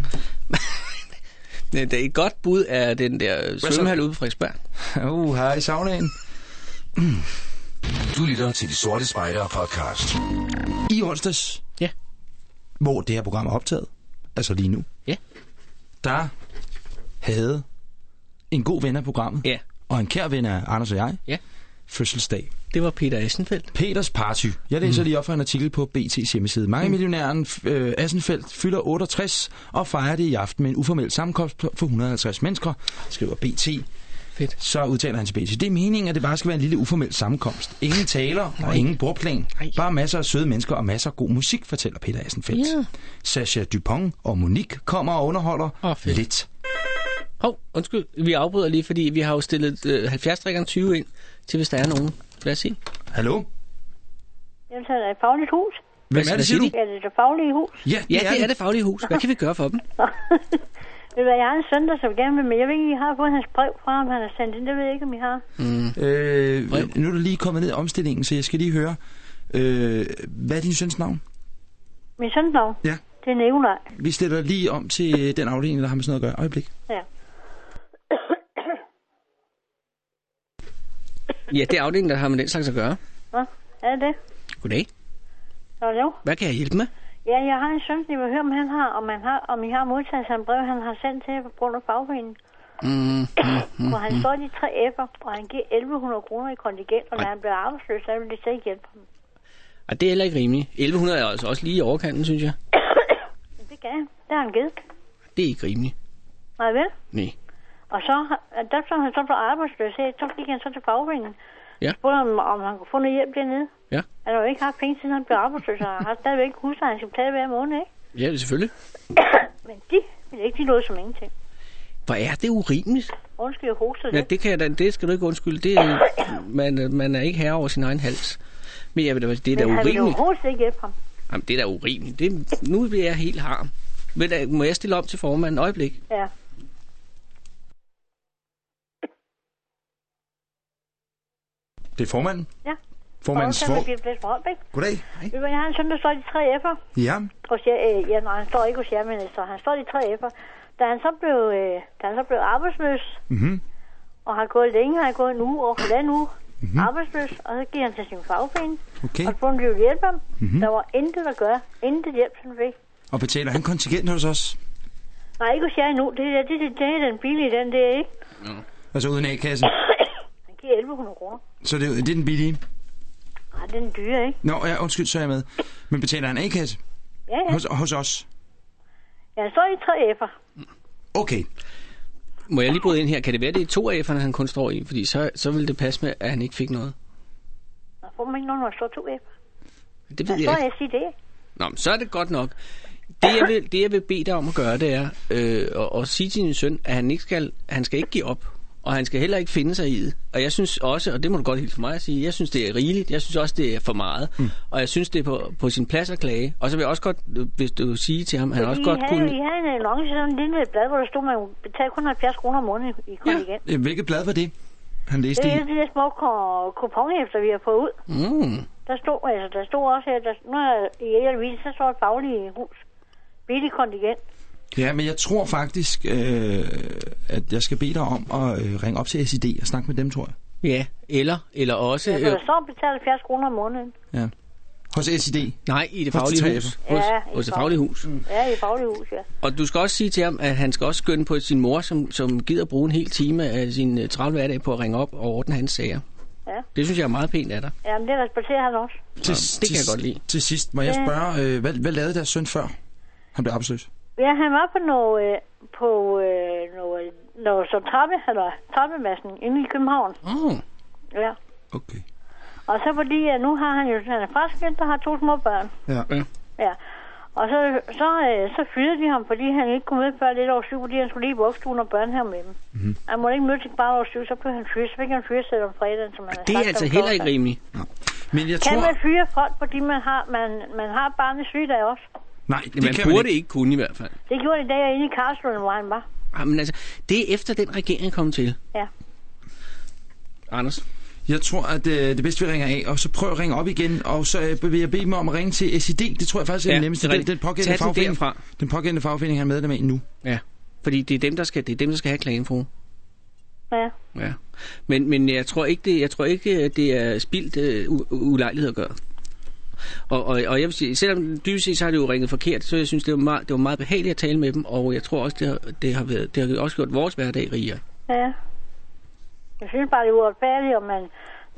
Det er et godt bud af den der svømmehal ude på Frederiksberg. Uh, her i saunaen. Du lytter til De Sorte Spejdere podcast. I onsdags, Ja. hvor det her program er optaget, altså lige nu, Ja. der havde en god ven af programmet, Ja. og en kær ven af Anders og jeg, Ja. fødselsdag. Det var Peter Assenfeldt. Peters Party. Jeg læser mm. lige op for en artikel på BT's hjemmeside. Mange mm. millionæren øh, Assenfeldt fylder 68 og fejrer det i aften med en uformel sammenkomst for 150 mennesker, skriver BT. Fedt. Så udtaler han til BT. Det er meningen, at det bare skal være en lille uformel sammenkomst. Ingen taler og Nej. ingen bordplan. Nej. Bare masser af søde mennesker og masser af god musik, fortæller Peter Assenfeldt. Ja. Sasha Dupont og Monique kommer og underholder fedt. lidt. Hov, undskyld, vi afbryder lige, fordi vi har jo stillet øh, 70 20 ind, til hvis der er nogen. Lad os se. Hallo? Jamen, så er det et fagligt hus. Hvem Hvad er det, siger siger du? Er det det faglige hus? Ja, Ja, det er det faglige hus. Hvad kan vi gøre for dem? Ved hvad, jeg har en søn, der så gerne vil, men jeg ved ikke, I har fået hans brev fra ham, han har sendt ind. Det ved jeg ikke, om I har. Øh, Brev. nu er du lige kommet ned i omstillingen, så jeg skal lige høre. Øh, hvad er din søns navn? Min søns navn, Ja. det er Nikolaj. Vi stiller lige om til den afdeling, der har med sådan noget at gøre. Øjeblik. Ja. Ja, det er afdelingen, der har med den slags at gøre. Hvad? Er det det? Goddag. Hallo? Hvad kan jeg hjælpe med? Ja, jeg har en søn, jeg vil høre, om han har, om, han har, om I har modtaget sådan brev, han har sendt til på grund af fagforeningen. Mm, mm, Hvor han står de tre F'er, og han giver 1100 kroner i kontingent, og når han bliver arbejdsløs, så vil de slet ikke hjælpe ham. Og det er heller ikke rimeligt. 1100 er altså også lige i overkanten, synes jeg. Det kan han. Det har han givet. Det er ikke rimeligt. Nej vel? Nej. Og så, der så han så på arbejdsløshed, så gik han så til fagforeningen. Ja. Spurgte ham, om han kunne få noget hjælp dernede. Ja. Han har jo ikke haft penge, siden han blev arbejdsløs, og har stadigvæk husleje, han skal betale hver måned, ikke? Ja, det selvfølgelig. Men de vil ikke de noget som ingenting. Hvor er det urimeligt? Undskyld, jeg hoster Ja, lidt. det, kan jeg da, det skal du ikke undskylde. Det er, man, man er ikke herre over sin egen hals. Men jeg ved, det er da Men han vil jo urimeligt. overhovedet ikke hjælpe ham. Jamen, det er da urimeligt. Det, nu bliver jeg helt harm. Ved du, må jeg stille om til formanden? Øjeblik. Ja. Det er formanden. Ja. Formandens Og svor. Goddag. Hvad, jeg har en søn, der står i 3 F'er. Ja. Hos jer, øh, ja, nej, han står ikke hos jer, men han står i 3 F'er. Da han så blev, øh, da han så blev arbejdsløs, Mhm. og har gået længe, har gået en uge og halvanden uge mm-hmm. arbejdsløs, og så giver han til sin fagforening, Okay. og så ville de hjælpe ham. Mm-hmm. Der var intet at gøre, intet hjælp, han fik. Og betaler han kontingent hos os? Nej, ikke hos jer endnu, det er, det, det, det er den billige, den der, ikke? Altså uden A-kasse? Han giver 1100 kroner. Så det, er- det er den billige? Nej, det er den dyre, ikke? Nå, ja, undskyld, så er jeg med. Men betaler han A-kasse Ja, ja. hos, hos os? Ja, han står i 3 F'er. Okay. Må jeg lige bryde ind her? Kan det være, det er to F'erne, han kun står i? Fordi så, så vil det passe med, at han ikke fik noget. Nå, får man ikke nogen, når der står 2 F'er? Det ved står jeg ikke. jeg sige det. Nå, men så er det godt nok. Det jeg vil, det, jeg vil bede dig om at gøre, det er øh, at, at sige til din søn, at han ikke skal, han skal ikke give op. Og han skal heller ikke finde sig i det. Og jeg synes også, og det må du godt hilse for mig at sige, jeg synes, det er rigeligt. Jeg synes også, det er for meget. Mm. Og jeg synes, det er på, på sin plads at klage. Og så vil jeg også godt, øh, hvis du sige til ham, han også I godt havde, kunne... I havde en annonce, sådan en lille blad, hvor der stod, man betalte kun 70 kroner om måneden i kontingent. Øh, Hvilket blad var det, han læste Det i? er de der små kuponhæfter, vi har fået ud. Mm. Der stod, altså, der stod også her, der, nu er i Elvis, så står et fagligt hus. Billig kontingent. Ja, men jeg tror faktisk, øh, at jeg skal bede dig om at øh, ringe op til SID og snakke med dem, tror jeg. Ja, eller, eller også... Ja, så Øh, der står betalt 70 kroner om måneden. Ja. Hos SID. nej, i det Hos faglige de hus. 3F'er. Hos, Ja, i hos det fag- faglige hus. Ja, i fagligt hus, ja. Og du skal også sige til ham, at han skal også skynde på sin mor, som, som gider bruge en hel time af sin uh, travle hverdag på at ringe op og ordne hans sager. Ja. Det synes jeg er meget pænt af dig. Jamen, det respekterer han også. Til, det kan jeg godt lide. Til sidst, må jeg Ja. spørge, øh, hvad, hvad lavede deres søn før? Han blev arbejdsløs. Ja, han var på noget, øh, på øh, noget, noget så trappe, eller trappemassen inde i København. Oh. Ja. Okay. Og så fordi, at nu har han jo, han er fraskilt, der har to små børn. Ja. Ja. Ja. Og så, så, øh, så fyrede de ham, fordi han ikke kunne med før lidt over syv, fordi han skulle lige i vuggestuen og børnehave med dem. Mhm. Mm-hmm. Han måtte ikke møde til bare over syv, så blev han fyret. Så fik han fyret om fredagen, som han har Det er sagt altså heller ikke rimeligt. Men jeg Kan tror... man fyre folk, fordi man har, man, man har barnets sygedag også? Nej, det Man kan burde man ikke. ikke kunne i hvert fald. Det gjorde de, da jeg inde i Karlslunde, hvor han var. Jamen altså, det er efter den regering kom til. Ja. Anders? Jeg tror, at øh, det bedste, vi ringer af, og så prøv at ringe op igen, og så øh, vil jeg bede dem om at ringe til SID. Det tror jeg faktisk er Ja, det nemmeste. det er Den, den, pågældende fagforening, derfra. den pågældende fagforening, han er medlem af nu. Ja. Fordi det er dem, der skal, det er dem, der skal have klagen for. Ja. Ja. Men, men jeg tror ikke, det, jeg tror ikke, at det er spildt u- ulejlighed at gøre. Og, og, og jeg vil sige, selvom dybest set så har det jo ringet forkert, så jeg synes, det var meget, det var meget behageligt at tale med dem, og jeg tror også, det har, det har, været, det har også gjort vores hverdag rigere. Ja. Jeg synes bare, det er uretfærdigt, om man,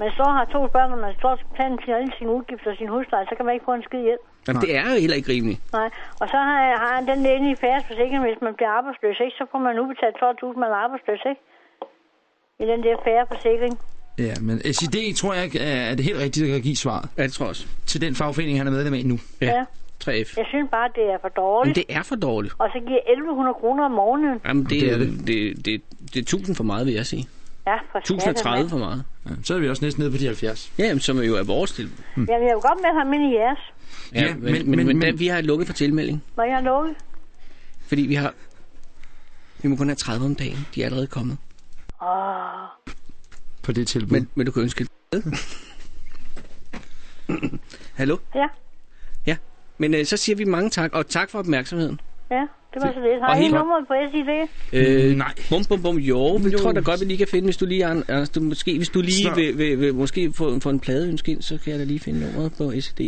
man så har to børn, og man står til planen til alle sine udgifter og sin husleje, så kan man ikke få en skid hjælp. Jamen, det er jo heller ikke rimeligt. Nej. Og så har, har han den inde i færdes forsikring, hvis man bliver arbejdsløs, ikke? så får man udbetalt 12.000, man er arbejdsløs, ikke? I den der færre forsikring. Ja, men SID tror jeg ikke er det helt rigtige, der kan give svaret Ja, det tror jeg også. til den fagforening, han er medlem af nu. Ja. Ja. 3F. Jeg synes bare, det er for Men dårligt. det er for dårligt. Og så giver 1.100 kroner om morgenen. Jamen, det, Det er det. det. Det, det, det er 1000 for meget, vil jeg sige. Ja, for 1030 for meget. Ja, så er vi også næsten nede på de 70. Ja, jamen, som jo er vores tilbud. Jamen, jeg vil godt med ham ind i jeres. Ja, Ja, men, men- men, men, men- men, da, men- vi har lukket for tilmelding, Må jeg lukket? fordi vi har... Vi må kun have 30 om dagen. De er allerede kommet. Åh, På det tilbud. Men, men du kan ønske et Hallo? ja, Ja. Men øh, så siger vi mange tak, og tak for opmærksomheden. ja, det var så lidt. Har Og I nummeret på SID? Øh, nej. Bum, bum, bum. Jo, det Jo. tror jeg da godt, vi lige kan finde, hvis du lige, Arne- Anders, du, måske, hvis du lige Så- vil, vil, vil, måske få, få en pladeønske ind, så kan jeg da lige finde nummeret på SD.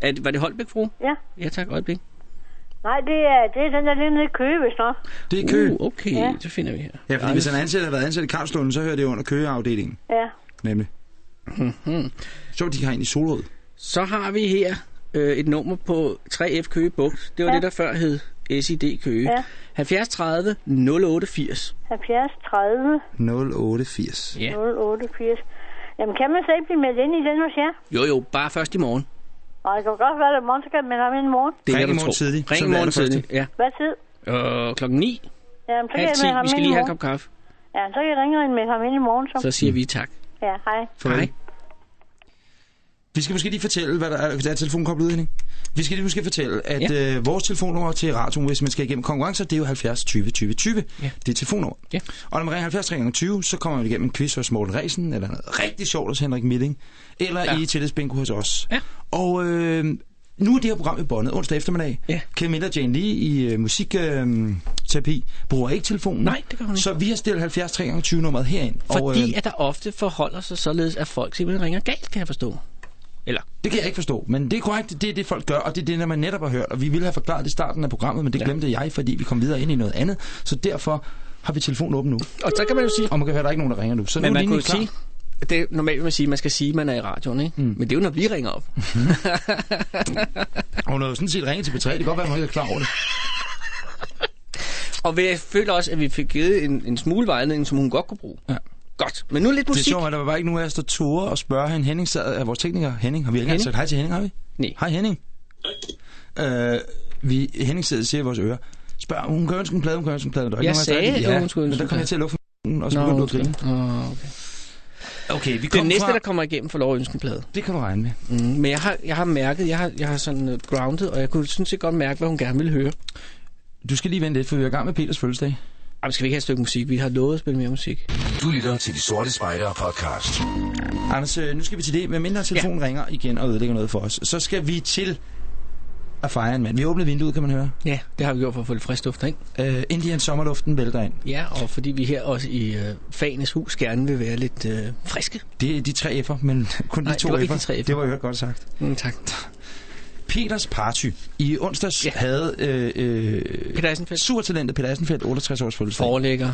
Er, det- var det Holbæk, fru? Ja. Ja, tak, øjeblik. Nej, det er, det er den der lidt nede i Køge, hvis nok. Det er kø. Uh, okay, Ja. så finder vi her. Ja, fordi hvis han er ansat, har været ansat i Karlslunde, så hører det under køgeafdelingen. Ja. Nemlig. Så de har en i Solrød. Så har vi her øh, et nummer på 3F Køge Bugt. Det var Ja. det, der før hed SID Køge. Ja. 70 30 0880. 70 30 0880. Ja. 088. Jamen, kan man så ikke blive meldt ind i den hos jer? Jo, jo, bare først i morgen. Og det kan godt være, at morgen, så kan man have ind i morgen. Det Ring kan i morgen tidlig, Ring i det morgen tidlig, ja. Hvad tid? Øh, klokken 9, Jamen, så kan halv jeg 10. med ham Vi skal lige have en kop kaffe. Ja, så kan jeg ringe ind med ham ind i morgen, så. Så siger vi tak. Ja, hej. Farvel. Hej. Vi skal måske lige fortælle, hvad der er, der er telefonen koblet ud, Henning. Vi skal lige måske fortælle, at Ja. øh, vores telefonnummer til radioen, hvis man skal igennem konkurrencer, det er jo 70 20 20 20. Ja. Det er telefonnummer. Ja. Og når man ringer 70 gange 20, så kommer man igennem en quiz hos Morten Resen, eller noget rigtig sjovt hos Henrik Milling, eller Ja. ja. i tillidsbingo hos os. Ja. Og øh, nu er det her program i båndet onsdag eftermiddag. Ja. Camilla Jane Lee i øh, musikterapi bruger ikke telefonen. Nej, det gør hun ikke. Så vi har stillet 70 gange 20 nummeret herind. Fordi og, øh, at der ofte forholder sig således, at folk simpelthen ringer galt, kan jeg forstå. Eller, Det kan jeg ikke forstå, men det er korrekt, det er det, folk gør, og det er det, man netop har hørt. Og vi ville have forklaret det i starten af programmet, men det Ja. glemte jeg, fordi vi kom videre ind i noget andet. Så derfor har vi telefonen åben nu, og så kan man jo sige, og man kan høre, at der er ikke nogen, der ringer nu. Så men nu er man kunne jo sige, det er normalt, vil man sige, man skal sige, at man er i radioen, ikke? Mm. Men det er jo, når vi ringer op. Og hun har jo sådan set ringet til P3, det kan godt være, at hun ikke er klar over det. Og jeg føler også, at vi fik givet en, en smule vejledning, som hun godt kunne bruge. Ja. Godt. Men nu lidt Det er musik. sjovt, at der var ikke nogen af os, der turde og spørge hende. Henning sad af vores tekniker. Henning, har vi ikke sagt hej til Henning, har vi? Nej. Hej Henning. Øh, vi, Henning sidder og siger i vores ører. Spørg, hun kan ønske en plade, hun kan ønske en plade. Der er ikke Jeg nogen der sagde, at ja, hun skulle men ønske der en kom jeg til at lukke for og så begyndte du at grine. Åh, okay. Okay, vi Den kom næste, fra... der kommer igennem, får lov at ønske en plade. Det kan du regne med. Mm, men jeg har, jeg har mærket, jeg har, jeg har sådan uh, grounded, og jeg kunne sådan set godt mærke, hvad hun gerne ville høre. Du skal lige vente lidt, for vi er i gang med Peters fødselsdag. Ej, skal vi ikke have et stykke musik? Vi har lovet at spille mere musik. Du lytter til De Sorte Spejdere podcast. Anders, øh, nu skal vi til det. Men mindre telefonen ja. ringer igen og ødelægger noget for os, så skal vi til at fejre en mand. Vi åbner vinduet, kan man høre. Ja, det har vi gjort for at få lidt frisk luft ind. Uh, Indian sommerluften vælter ind. Ja, og fordi vi her også i uh, Fanes hus gerne vil være lidt uh, friske. Det er de tre F'er, men kun de Nej, to det var F'er. de tre F'er. Det var jo godt sagt. Mm, tak. Peters Party i onsdags Ja. havde øh, øh, Peter Assenfeldt. supertalentet Peter Assenfeldt 68 års fødselsdag. Forlægger.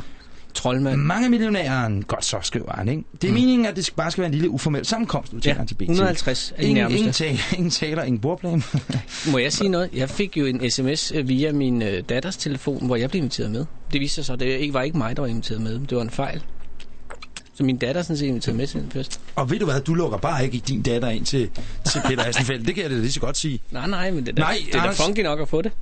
Troldmand. Mange millionæren, godt så skriver han, ikke? Det er mm. meningen, at det bare skal være en lille uformel sammenkomst, udtaler Ja, til BT. 150 er Ingen, ingen, taler, ingen taler, ingen bordplan. Må jeg sige noget? Jeg fik jo en sms øh, via min øh, datters telefon, hvor jeg blev inviteret med. Det viste sig så, at det ikke var ikke mig, der var inviteret med. Det var en fejl. Så min datter er sådan set inviteret med til den fest. og ved du hvad, du lukker bare ikke din datter ind til, til Peter Assenfeldt. Det kan jeg da lige så godt sige. Nej, nej, men det er da, Nej, det er da Anders. funky nok at få det.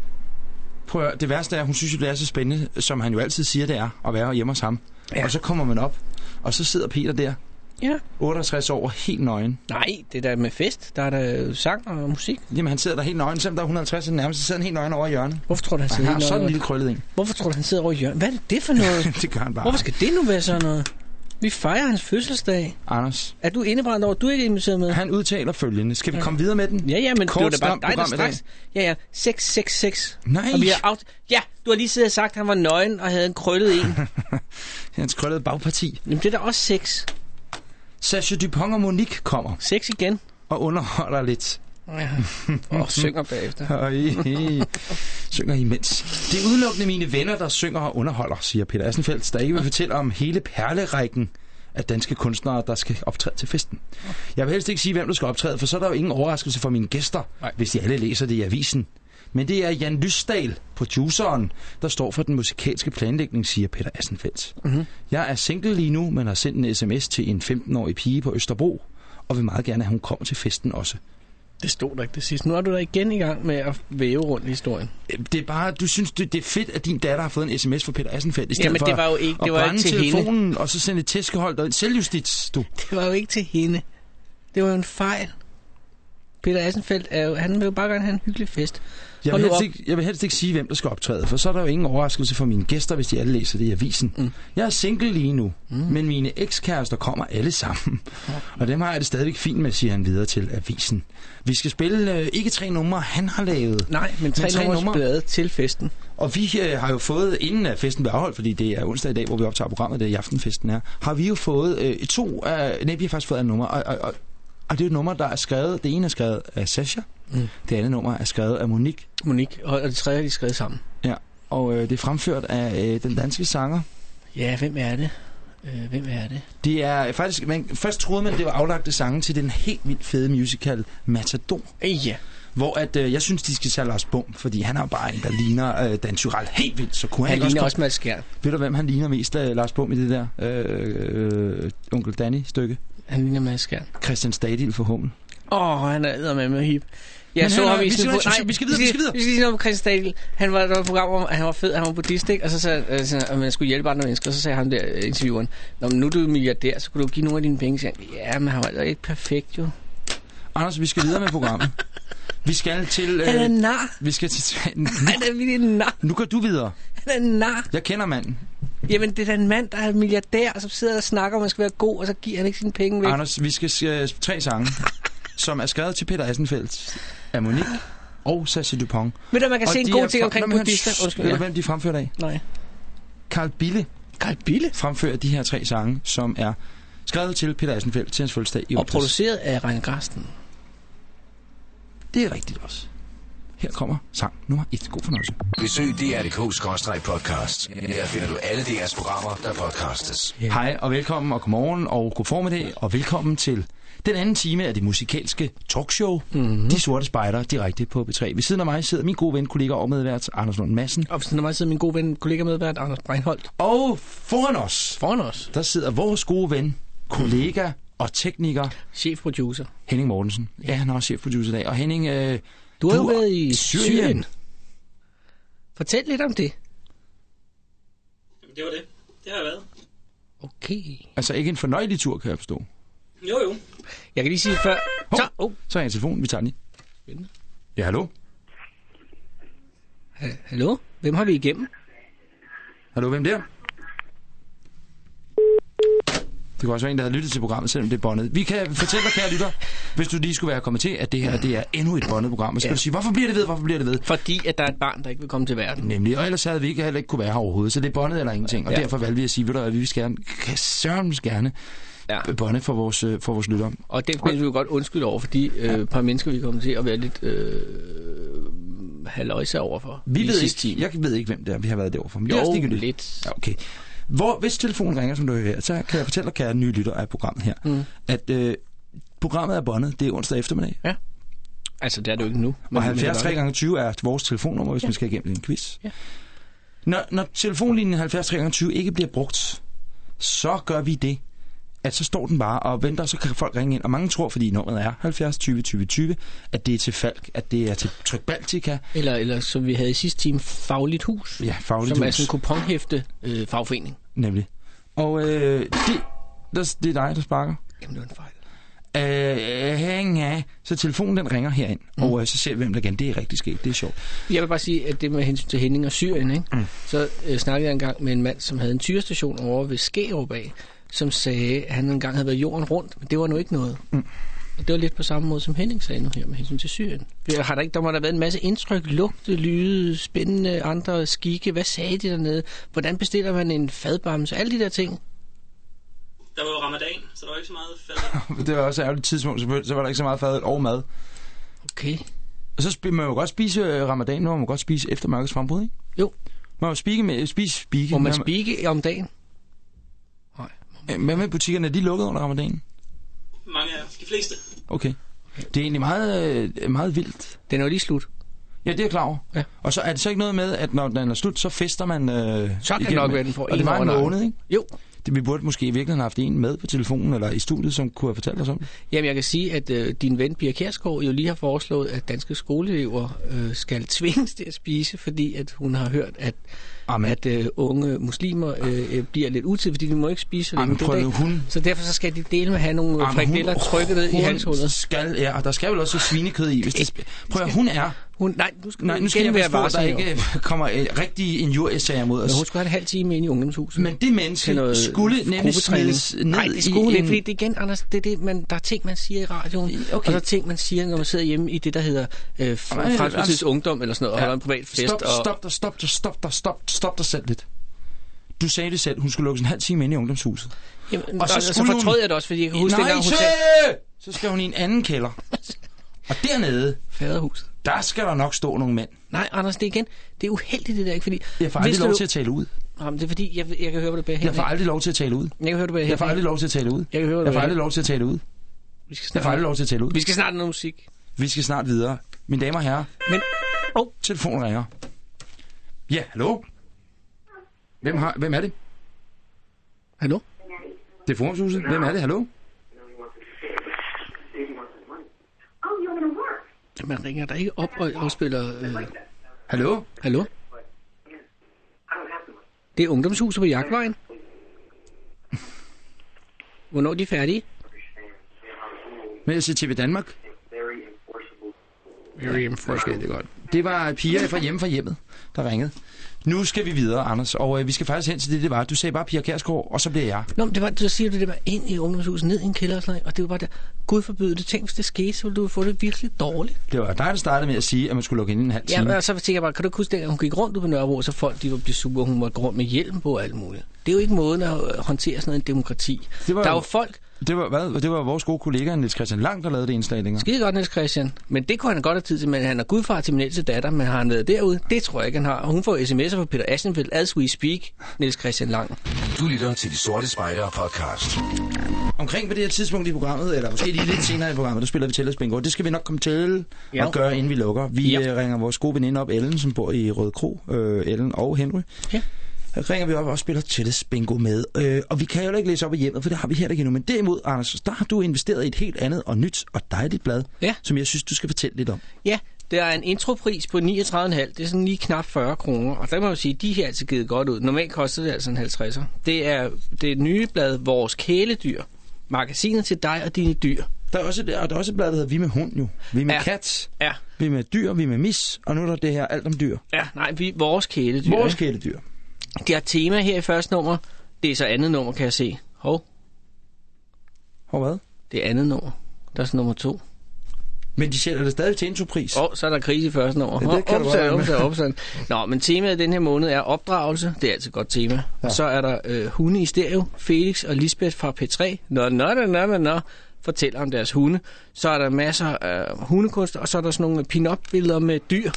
Prøv at, høre, det værste er, at hun synes, jo, det er så spændende, som han jo altid siger, det er at være hjemme hos ham. Ja. Og så kommer man op, og så sidder Peter der, Ja. 68 år, helt nøgen. Nej, det er da med fest. Der er der sang og musik. Jamen, han sidder der helt nøgen, selvom der er 150 nærmest, så sidder han helt nøgen over i hjørnet. Hvorfor tror du, han Han sidder har helt sådan en lille krøllet en. Hvorfor tror du, han sidder over i hjørnet? Hvad er det for noget? det gør han bare. Hvorfor skal det nu være sådan noget? Vi fejrer hans fødselsdag. Anders, Er du indebrændt over, du ikke er inviteret med? han udtaler følgende. Skal vi komme videre med den? Ja, ja, men Kort, det var da bare dig, der straks... Ja, ja, 666. Nej. Og vi har out... Ja, du har lige siddet og sagt, at han var nøgen og havde en krøllet en. Hans krøllede bagparti. Jamen, det er da også 6. Sasha Dupont og Monique kommer 6 igen. og underholder lidt. Ja. Og synger bagefter. Og I, synger imens. Det er udelukkende mine venner, der synger og underholder, siger Peter Assenfeldt, der ikke vil fortælle om hele perlerækken af danske kunstnere, der skal optræde til festen. Jeg vil helst ikke sige, hvem der skal optræde, for så er der jo ingen overraskelse for mine gæster, Nej. hvis de alle læser det i avisen. Men det er Jan Lysdal, produceren, der står for den musikalske planlægning, siger Peter Assenfeldt. Mm-hmm. Jeg er single lige nu, men har sendt en sms til en 15-årig pige på Østerbro, og vil meget gerne, at hun kommer til festen også. Det stod der ikke det sidste. Nu er du da igen i gang med at væve rundt i historien. Det er bare, du synes, det, det er fedt, at din datter har fået en sms fra Peter Assenfeldt, i stedet Jamen, det var jo ikke- det var ikke til hende. telefonen, og så sende et tæskehold derind. Selvjustits, du. Det var jo ikke til hende. Det var jo en fejl. Peter Assenfeldt, er jo, han vil jo bare gerne have en hyggelig fest. Jeg vil, helst ikke, jeg vil helst ikke sige, hvem der skal optræde, for så er der jo ingen overraskelse for mine gæster, hvis de alle læser det i avisen. Mm. Jeg er single lige nu, mm. men mine ekskærester kommer alle sammen. Og dem har jeg det stadigvæk fint med, siger han videre til avisen. Vi skal spille øh, ikke tre numre, han har lavet. Nej, men tre, tre numre numre. til festen. Og vi øh, har jo fået, inden at festen bliver afholdt, fordi det er onsdag i dag, hvor vi optager programmet, det er i aftenfesten her, har vi jo fået øh, to af, nej, vi har faktisk fået et nummer, og, og, og, og det er et nummer, der er skrevet, det ene er skrevet af Sasha, mm. det andet nummer er skrevet af Monique, Monique, og det tredje er de skrevet sammen. ja, og øh, det er fremført af øh, den danske sanger. Ja, hvem er det? Øh, hvem er det? Det er faktisk, man, først troede man, det var aflagte sange til den helt vildt fede musical Matador, Øh, ja. Hvor at, øh, jeg synes, de skal tage Lars Bum, fordi han er bare en, der ligner øh, Dan Tyrell helt vildt, så kunne han, Han også, ligner komme- også Mads Skjern. Ved du, hvem han ligner mest af Lars Bum i det der øh, øh, Onkel Danny-stykke? Han ligner Mads Skjern. Christian Stadil for Hummen. Åh, oh, han er med med hip. Men så han i vi sådan skal- et- vi skal videre, vi skal videre. Vi skal lige noget om Christian Stadil. Han var, der var et program at han var fed, han var buddhist, ikke? Og så sagde øh, sådan, at man skulle hjælpe andre mennesker. Og så sagde han der, øh, intervieweren, Nå, men nu er du milliardær, så kunne du give nogle af dine penge. Så han, ja, men han var ikke perfekt, jo. Anders, vi skal videre med programmet. Vi skal til... Han er Øh, nar. vi skal til... Han er virkelig nar. Nu går du videre. Han er nar. Jeg kender manden. Jamen, det er da en mand, der er milliardær, som sidder og snakker om, at man skal være god, og så giver han ikke sine penge væk. Anders, vi skal se tre sange, som er skrevet til Peter Assenfeldt af Monique og Sassy Dupont. Ved du, man kan Og se en god ting omkring buddhister? Undskyld, Ved du, hvem de er fremført af? Nej. Carl Bille Carl Bille. fremfører de her tre sange, som er skrevet til Peter Assenfeldt til hans fødselsdag i Og produceret af Reine Grasten. Det er rigtigt også. Her kommer sang nummer et. God fornøjelse. Besøg dr.dk-podcast. Her finder du alle DR's programmer, der podcastes. Yeah. Hej og velkommen og godmorgen og god formiddag og velkommen til den anden time af det musikalske talkshow. Mm-hmm. De Sorte Spejder direkte på B3. Ved siden af mig sidder min gode ven, kollega og medvært Anders Lund Madsen. Og ved siden af mig sidder min gode ven, kollega medvært, Anders Breinholt. Og foran os, Foran os. der sidder vores gode ven, kollega og tekniker Chefproducer. Henning Mortensen. Ja, han er også chefproducer i dag. Og Henning, øh, Du har Du jo er været i Syrien. Syrien. Fortæl lidt om det. Jamen, det var det. Det har jeg været. Okay. altså ikke en fornøjelig tur, kan jeg forstå. Jo, jo. Jeg kan lige sige før... Hov. Så, oh. Så er jeg telefon, vi tager den lige. Ja, hallo? Ha- Hallo? Hvem har vi igennem? Hallo, hvem der? Det kunne også være en, der havde lyttet til programmet, selvom det er bondet. Vi kan fortælle dig, kære lytter, hvis du lige skulle være kommet til, at det her det er endnu et bondet program. Og så skal Ja. du sige, hvorfor bliver det ved, hvorfor bliver det ved? Fordi at der er et barn, der ikke vil komme til verden. Nemlig, og ellers havde vi ikke, heller ikke kunne være her overhovedet. Så det er bondet eller ingenting. Og Ja. derfor valgte vi at sige, ved du hvad, vi vil gerne, kan sørens gerne Ja. bonde for vores, øh, for vores lyttere. Og det vil vi jo godt undskylde over, fordi øh, par mennesker, vi kommer til at være lidt øh, haløjse overfor. Vi ved ikke, time. jeg ved ikke, hvem det er, vi har været derovre for. Men det er Jo, lidt. Ja, okay. Hvor, hvis telefonen ringer, som du hører her, så kan jeg fortælle dig, kære nye lytter af programmet her, Mm. at øh, programmet er bondet, det er onsdag eftermiddag. Altså, det er det jo ikke nu. Og 70 det er 3 gange 20 er vores telefonnummer, hvis Ja. man skal igennem en quiz. Ja. Når, når telefonlinjen 70 3 gange 20 ikke bliver brugt, så gør vi det, at så står den bare og venter, så kan folk ringe ind. Og mange tror, fordi nummeret er 70 20 20 20, at det er til Falk, at det er til Tryk Baltica. Eller, eller som vi havde i sidste time, Fagligt Hus. Ja, fagligt som er hus, sådan en kuponhæfte øh, fagforening. nemlig. Og øh, det, der, det er dig, der sparker. Jamen, det var en fejl. Øh, hæng af. Så telefonen den ringer herind, mm. og øh, så ser vi, hvem der igen. Det er rigtig sket, det er sjovt. Jeg vil bare sige, at det med hensyn til Henning og Syrien, ikke? Mm. så øh, snakkede jeg engang med en mand, som havde en tyrestation over ved Skærup af, som sagde, at han engang havde været jorden rundt, men det var nu ikke noget. Mm. Og det var lidt på samme måde, som Henning sagde nu her med hensyn til Syrien. Har der, ikke, der må der have været en masse indtryk, lugte, lyde, spændende, andre skikke. Hvad sagde de dernede? Hvordan bestiller man en fadbamse? Alle de der ting. Der var jo ramadan, så der var ikke så meget fad. Det var også et ærgerligt tidspunkt, selvfølgelig. Så var der ikke så meget fadøl og mad. Okay. Og så man jo godt spise øh, ramadan, nu må man godt spise efter mørkets frembrud, ikke? Jo. Man må spike med, spise spike. Må man Hvad- spikke om dagen? Øh, Hvad med butikkerne? Er de lukket under ramadan? Mange af de fleste. Okay. Det er egentlig meget, øh, meget vildt. Den er jo lige slut. Ja, det er jeg klar over. Ja. Og så er det så ikke noget med, at når den er slut, så fester man øh, Så kan det igen nok være, den får Og det var en måned, ikke? Jo. Det, vi burde måske i virkeligheden have haft en med på telefonen eller i studiet, som kunne have fortalt os om det. Jamen, jeg kan sige, at øh, din ven Pia Kjærsgaard jo lige har foreslået, at danske skoleelever øh, skal tvinges til at spise, fordi at hun har hørt, at, Amen. at øh, unge muslimer øh, øh, bliver lidt utid, fordi de må ikke spise så på prøv hun... Så derfor så skal de dele med have nogle Jamen, frikadeller trykket ned i halshullet. Skal, ja, og der skal vel også svinekød i. Hvis det, prøv at, hun er... Hun, nej, nu skal Nej, nu skal jeg være at der varsom. ikke kommer øh, rigtig injuriesager mod os. Men hun skulle have en halv time ind i ungdomshuset. Men det menneske skulle nemlig smides ned Nej, det i skulle en... ikke, fordi det igen, Anders, det er det, man, der er ting, man siger i radioen, Okay. og der er ting, man siger, når man sidder hjemme i det, der hedder øh, altså- Ungdom, eller sådan noget, og holder en privat fest. Stop, og, stop stop dig, stop dig, stop, stop dig selv lidt. Du sagde det selv, hun skulle lukkes en halv time ind i ungdomshuset. Jamen, Og og så så, så skulle hun- fortrød jeg det også, fordi jeg kan huske Nej, dengang, hun sagde Så skal hun i en anden kælder. Og dernede, faderhus. der skal der nok stå nogle mænd. Nej, Anders, det er igen, det er uheldigt det der, ikke? Fordi, Jeg får aldrig lov du- til at tale ud. Jamen, det er fordi, jeg, jeg kan høre, hvad du bærer Jeg får aldrig lov til at tale ud. Jeg kan høre, du bærer Jeg får aldrig lov til at tale ud. Jeg kan høre, hvad Jeg du får aldrig lov til at tale ud. Vi skal Jeg får aldrig snart, lov til at tale ud. vi skal snart noget musik. Vi skal snart videre. Mine damer og herrer, Men, oh, telefonen ringer. Ja, hallo? Hvem, har, hvem er det? hallo? Det er forumshuset. Hvem er det? Hallo? Man ringer der ikke op og, og spiller... Øh, Hallo? hallo? Det er ungdomshuset på Jagtvejen. Hvornår er de færdige? Men jeg siger TV Danmark. Er fra Det godt. Det var Pia fra hjemme fra hjemmet, der ringede. Nu skal vi videre, Anders, og øh, vi skal faktisk hen til det, det var. Du sagde bare Pia Kærsgaard, og så bliver jeg. Nå, men det var, så siger du det var ind i ungdomshuset, ned i en kælder og sådan noget, og det var bare der, Gud forbyde det, tænk hvis det skete, så ville du få det virkelig dårligt. Det var dig, der startede med at sige, at man skulle lukke ind i en halv Ja, time. men så tænker jeg bare, kan du ikke huske, at hun gik rundt ude på Nørrebro, så folk de var blevet sure, hun var gå rundt med hjelm på og alt muligt. Det er jo ikke måden at håndtere sådan noget en demokrati. Det var der er jo folk, Det var, hvad? Det var vores gode kollega, Niels Christian Lang, der lavede det indslag længere. skide godt, Niels Christian, men det kunne han godt have tid til, men han er gudfar til min ældste datter, men har han været derude? Det tror jeg ikke, han har. Og hun får sms'er fra Peter Aschenfeldt, as we speak, Niels Christian Lang. Du lytter til De Sorte Spejdere podcast. Omkring på det her tidspunkt i programmet, eller måske lige lidt senere i programmet, der spiller vi Tellers Bingo. Det skal vi nok komme til Ja. at gøre, inden vi lukker. Vi Ja. ja. ringer vores gode veninde op, Ellen, som bor i Røde Kro. Øh, Ellen og Henry. Ja. Her ringer vi op og spiller Tellers Bingo med. Øh, og vi kan jo ikke læse op i hjemmet, for det har vi heller ikke endnu. Men derimod, Anders, der har du investeret i et helt andet og nyt og dejligt blad, Ja. som jeg synes, du skal fortælle lidt om. Ja, det er en intropris på 39,5. Det er sådan lige knap 40 kroner. Og der må jeg sige, de her er altså givet godt ud. Normalt koster det altså en 50'er. Det er det nye blad Vores Kæledyr. Magasinet til dig og dine dyr. Der er også, der, og der er også et blad, der hedder Vi med hund jo. Vi med Ja. kat, Ja, vi med dyr, vi med mis, og nu er der det her alt om dyr. ja nej, vi, vores kæledyr. Vores kæledyr. De har tema her i første nummer. Det er så andet nummer, kan jeg se. Hov, Og hvad? det er andet nummer. Der er så nummer to. Men de sælger det stadig til intropris. Åh, oh, så er der krise i første nummer. Ja, det kan du Opsat, regne med. opsat, opsat. Nå, men temaet den her måned er opdragelse. Det er altid et godt tema. Ja. Og så er der øh, hunde i stereo. Felix og Lisbeth fra P3. Nå, nå, nå, nå, nå, nå fortæller om deres hunde. Så er der masser af hundekunst, og så er der sådan nogle pin-up-billeder med dyr,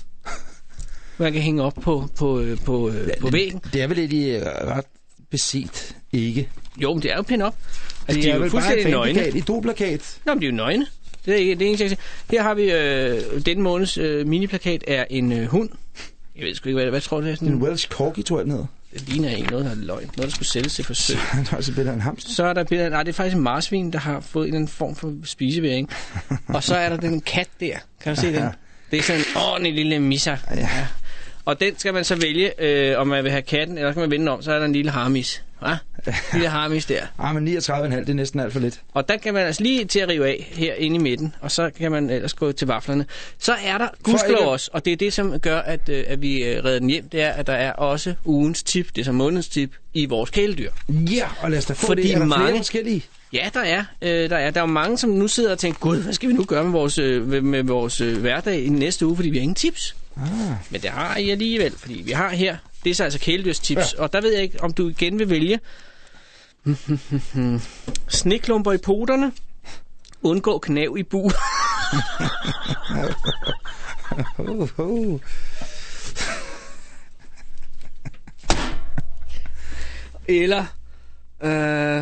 man kan hænge op på, på, øh, på, øh, på væggen. Det er vel egentlig øh, ret beset ikke. Jo, men det er jo pin-up. Altså, Det de er jo fuldstændig nøgne. fanplakat, idolplakat. Nå, men de er jo nøgne. Det er ikke det er eneste, jeg. Her har vi øh, den måneds øh, miniplakat er en øh, hund. Jeg ved sgu ikke, hvad, hvad tror du det er? Sådan En Welsh Corgi, tror jeg, den hedder. Det ligner ikke noget, der er løgn. Noget, der skulle sælges til forsøg. Der er også et billede af en hamster. Så er der billeder, nej, det er faktisk en marsvin, der har fået en eller anden form for spiseværing. Og så er der den kat der. Kan du se den? Det er sådan en ordentlig lille misser. Ja. Og den skal man så vælge, øh, om man vil have katten, eller skal man vende om, så er der en lille harmis. Hva? Lille harmis der. Ah, men 39,5, det er næsten alt for lidt. Og der kan man altså lige til at rive af her inde i midten, og så kan man ellers gå til vaflerne. Så er der gudskelov ikke- også, og det er det, som gør, at, øh, at vi øh, redder den hjem, det er, at der er også ugens tip, det er så månedens tip, i vores kæledyr. Ja, og lad os da få Fordi det. Er der flere mange- forskellige? Ja, der er. Øh, der er. Der er jo mange, som nu sidder og tænker, gud, hvad skal vi nu gøre med vores, øh, med, med vores øh, hverdag i næste uge, fordi vi har ingen tips. Ah. Men det har I alligevel, fordi vi har her, det er så altså kæledyrstips, ja. og der ved jeg ikke, om du igen vil vælge sneklumper i poterne, undgå knav i bu, uh. eller øh,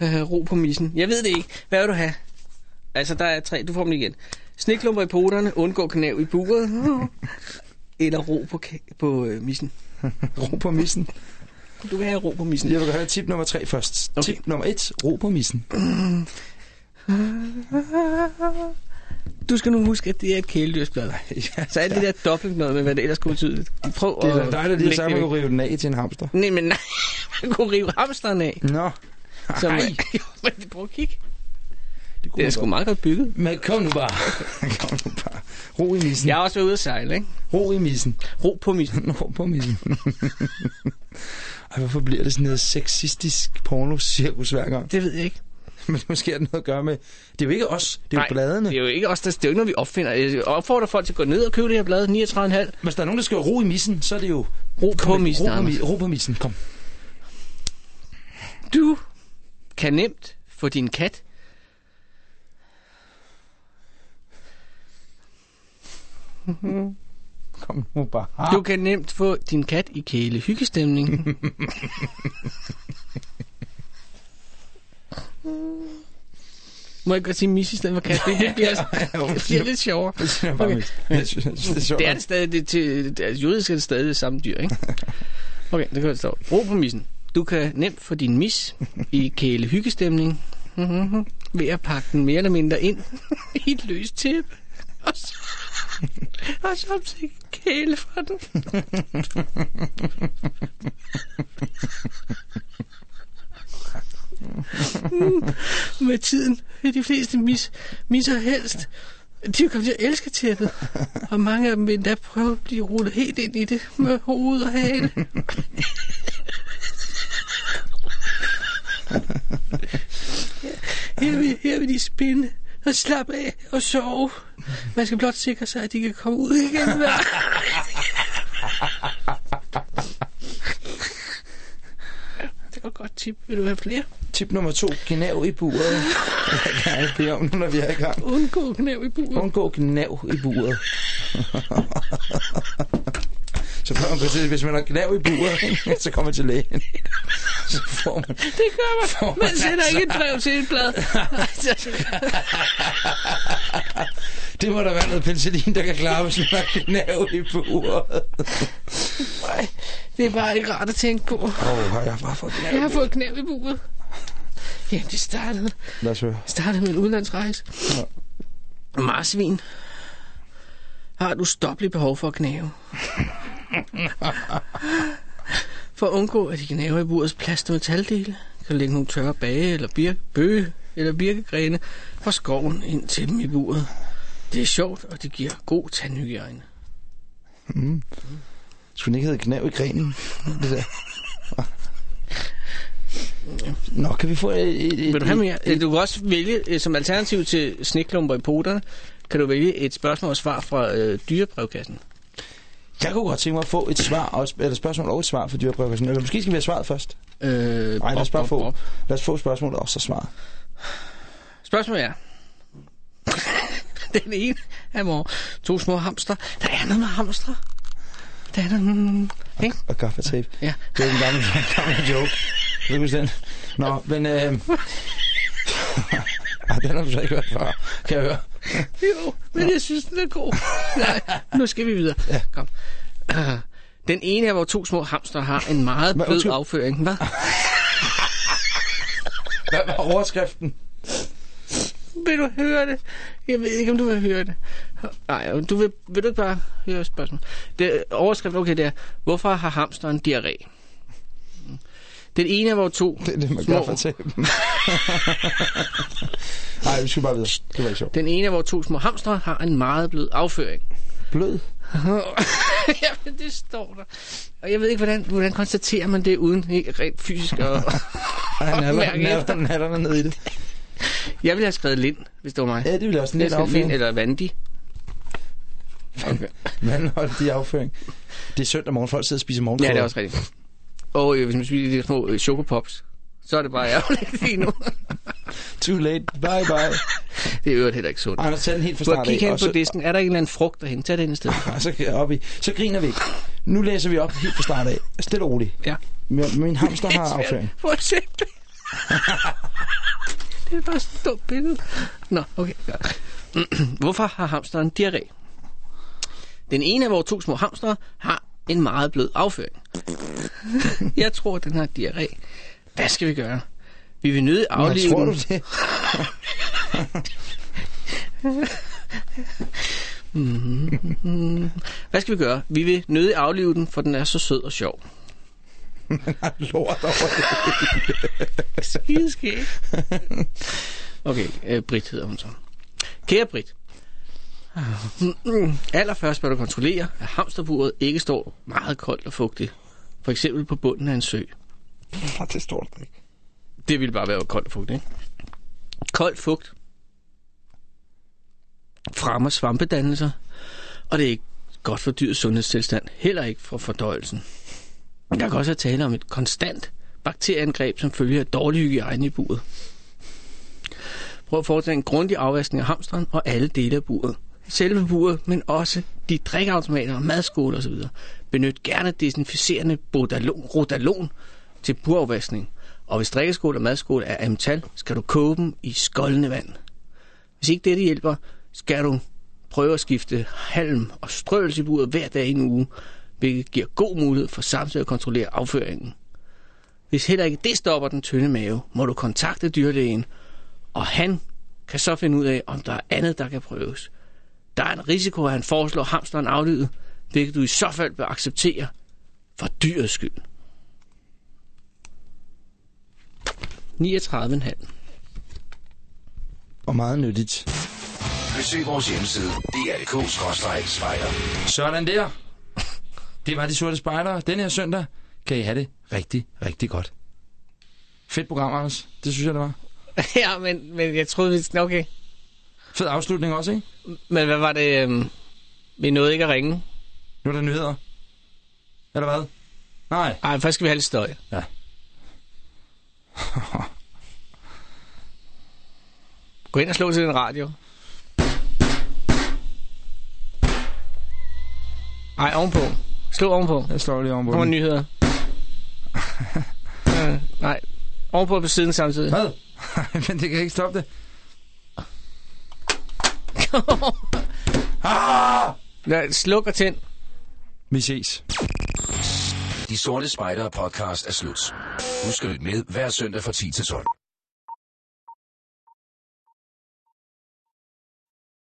øh, ro på missen. Jeg ved det ikke. Hvad vil du have? Altså, der er tre. Du får dem igen. Sneklumper i poterne, undgå knav i buret, eller ro på, på øh, missen. Ro på missen. Du vil have ro på missen. Jeg vil have tip nummer 3 først. Okay. Tip nummer 1, ro på missen. Du skal nu huske, at det er et kæledyrsblad. ja, Så er det der dobbelt noget med, hvad det ellers kunne betyde. Prøv det er at dig, der lige det man kunne rive den af til en hamster. Nej, men nej. Man kunne rive hamsteren af. Nå. Som, Ej, jo, men prøv at kigge. Det, kunne Det er sgu meget godt bygget. Men kom nu bare. kom nu bare. Ro i missen. Jeg har også været ude at sejle, ikke? Ro i missen. Ro på missen. Ro på missen. Ej, hvorfor bliver det sådan noget sexistisk porno-cirkus hver gang? Det ved jeg ikke. Men måske er det noget at gøre med... Det er jo ikke os, det er Nej, jo bladene. Det er jo ikke os, der, det er jo ikke noget, vi opfinder. Jeg opfordrer folk til at gå ned og købe det her blad, 39,5. Hvis der er nogen, der skriver ro i missen, så er det jo... Ro på Kom, missen, ro, på, ro på missen, kom. Du kan nemt få din kat Kom nu bare. Du kan nemt få din kat i kæle hyggestemning. Må jeg godt sige mis i stedet for kat? Det, det, bliver, det bliver lidt sjovere. Er Okay. Det er det stadig, det, til, det, er- juridisk er det stadig det samme dyr, ikke? Okay, det kan jeg stå. Ro på missen. Du kan nemt få din mis i kæle hyggestemning ved at pakke den mere eller mindre ind i et løst tæppe. Og så til kæle fra den. Mm, Med tiden vil de fleste mis, misser helst De vil komme til at elske tæppet. Og mange af dem vil endda prøve at blive rullet helt ind i det med hoved og hale. Her vil, her vil de spinde og slappe af og sove. Man skal blot sikre sig, at de kan komme ud igen. hver- Det var et godt tip. Vil du have flere? Tip nummer to. Gnav i buret. Jeg kan ikke bede om nu, når vi er i gang. Undgå knæv i buret. Undgå gnav i buret. så får man til, hvis man har gnav i buret, så kommer man til lægen. så får man... Det gør man. Man sætter ikke et brev til et blad. Det må der være noget penicillin, der kan klare, hvis man har gnav i buret. Nej, det er bare ikke rart at tænke på. Åh, oh, har jeg bare fået gnav Jeg har fået knæv i buret. Jamen, det startede, Lad os høre. startede med en udlandsrejse. Marsvin. Har du stoppelig behov for at knæve? For at undgå, at de gnaver i burets plast og metaldele, kan lægge nogle tørre bage eller birke, bøge eller birkegrene fra skoven ind til dem i buret. Det er sjovt, og det giver god tandhygiejne. Skulle den ikke hedde gnav i grenen? Det der. Nå, kan vi få et... et, Vil du have mere? Et, Du kan også vælge, øh, som alternativ til sneklumper i poterne, kan du vælge et spørgsmål og svar fra øh, dyrebrevkassen. Jeg kunne godt tænke mig at få et svar, og, eller spørgsmål og et svar for dyrebrevkassen. Eller måske skal vi have svaret først. Øh, Nej, lad os bare Bob, få, Bob. lad os få spørgsmålet og så svaret. Spørgsmålet er... Den ene er mor. To små hamster. Der er noget med hamstre. Der er noget... Ikke? Og gaffatape. Ja. Det er en gammel, gammel joke. Du huske den? Nå, men... Øh... Ej, den har du så ikke hørt før, kan jeg høre. Jo, men jeg synes, den er god. Nej, nu skal vi videre. Ja. Kom. Uh, den ene af vores to små hamster har en meget blød undskyld? afføring. Hvad? Hvad var overskriften? Vil du høre det? Jeg ved ikke, om du vil høre det. Nej, du vil, vil du ikke bare høre spørgsmålet? Det, overskrift, okay, det er, hvorfor har hamsteren diarré? Den ene af vores to Det er det med små, gaffatapen. Nej, vi skal bare videre. Det var ikke sjovt. den ene af vores to små hamstre har en meget blød afføring. Blød. Jamen, det står der. Og jeg ved ikke, hvordan, hvordan konstaterer man det uden ikke rent fysisk. Ej, naller, mærke efter. naller ned i det. Jeg ville have skrevet lind, hvis det var mig. Ja, det ville jeg også. Lidt afføring. eller vandig. Vandholdt i afføring. Det er søndag morgen. Folk sidder og spiser Ja, morgenkål. det er også rigtigt. Og øh, hvis man spiser de små øh, chokopops, så er det bare ærgerligt lige nu. Too late. Bye, bye. det er jo heller ikke sundt. Anders, tag den helt fra start af, hen og på så- disken. Er der en eller anden frugt derhen? Tag den i stedet. Så, op i. så griner vi. Nu læser vi op helt fra start af. Stille og roligt. Ja. Min, min hamster har afføring. Prøv at se det. det er bare sådan et dumt billede. Nå, okay. Hvorfor har hamsteren diarré? Den ene af vores to små hamstere har en meget blød afføring. Jeg tror, den har diarré. Hvad skal vi gøre? Vi vil Nå, aflive tror du det? Hvad skal vi gøre? Vi vil nødig aflive den, for den er så sød og sjov. har lort over det. Skideskæg. Okay, øh, Britt hedder hun så. Kære Britt. Allerførst bør du kontrollere, at hamsterburet ikke står meget koldt og fugtigt. For eksempel på bunden af en sø. Nå, det står der ikke. Det ville bare være koldt og fugtigt, ikke? Kold fugt fremmer svampedannelser, og det er ikke godt for dyrets sundhedstilstand, heller ikke for fordøjelsen. Der kan også være tale om et konstant bakterieangreb, som følger af dårlig hygiejne i buret. Prøv at foretage en grundig afvaskning af hamsteren og alle dele af buret. Selve buret, men også de drikkeautomater, madskåle osv. Benyt gerne desinficerende bodalon, rodalon til burafvaskning. Og hvis drikkeskål og madskål er af metal, skal du koge dem i skoldende vand. Hvis ikke dette hjælper, skal du prøve at skifte halm og strøelse i buret hver dag i en uge, hvilket giver god mulighed for samtidig at kontrollere afføringen. Hvis heller ikke det stopper den tynde mave, må du kontakte dyrlægen, og han kan så finde ud af, om der er andet, der kan prøves. Der er en risiko, at han foreslår hamsteren aflydet, hvilket du i så fald bør acceptere for dyrets skyld. 39,5. Og meget nyttigt. Besøg vores hjemmeside, dr.dk-spejder. Sådan der. Det var De Sorte Spejdere. Den her søndag kan I have det rigtig, rigtig godt. Fedt program, Anders. Det synes jeg, det var. ja, men, men jeg troede, vi... Okay. Fed afslutning også, ikke? Men hvad var det... Øhm, vi nåede ikke at ringe. Nu er der nyheder. Eller hvad? Nej. Nej, først skal vi have lidt støj. Ja. Gå ind og slå til den radio. Nej, ovenpå. Slå ovenpå. Jeg slår lige ovenpå. Kommer nyheder. øh, nej, ovenpå på siden samtidig. Hvad? Men det kan ikke stoppe det. ah! Ja, sluk og tænd. Vi ses. De Sorte Spejdere podcast er slut. Husk at lytte med hver søndag fra 10 til 12.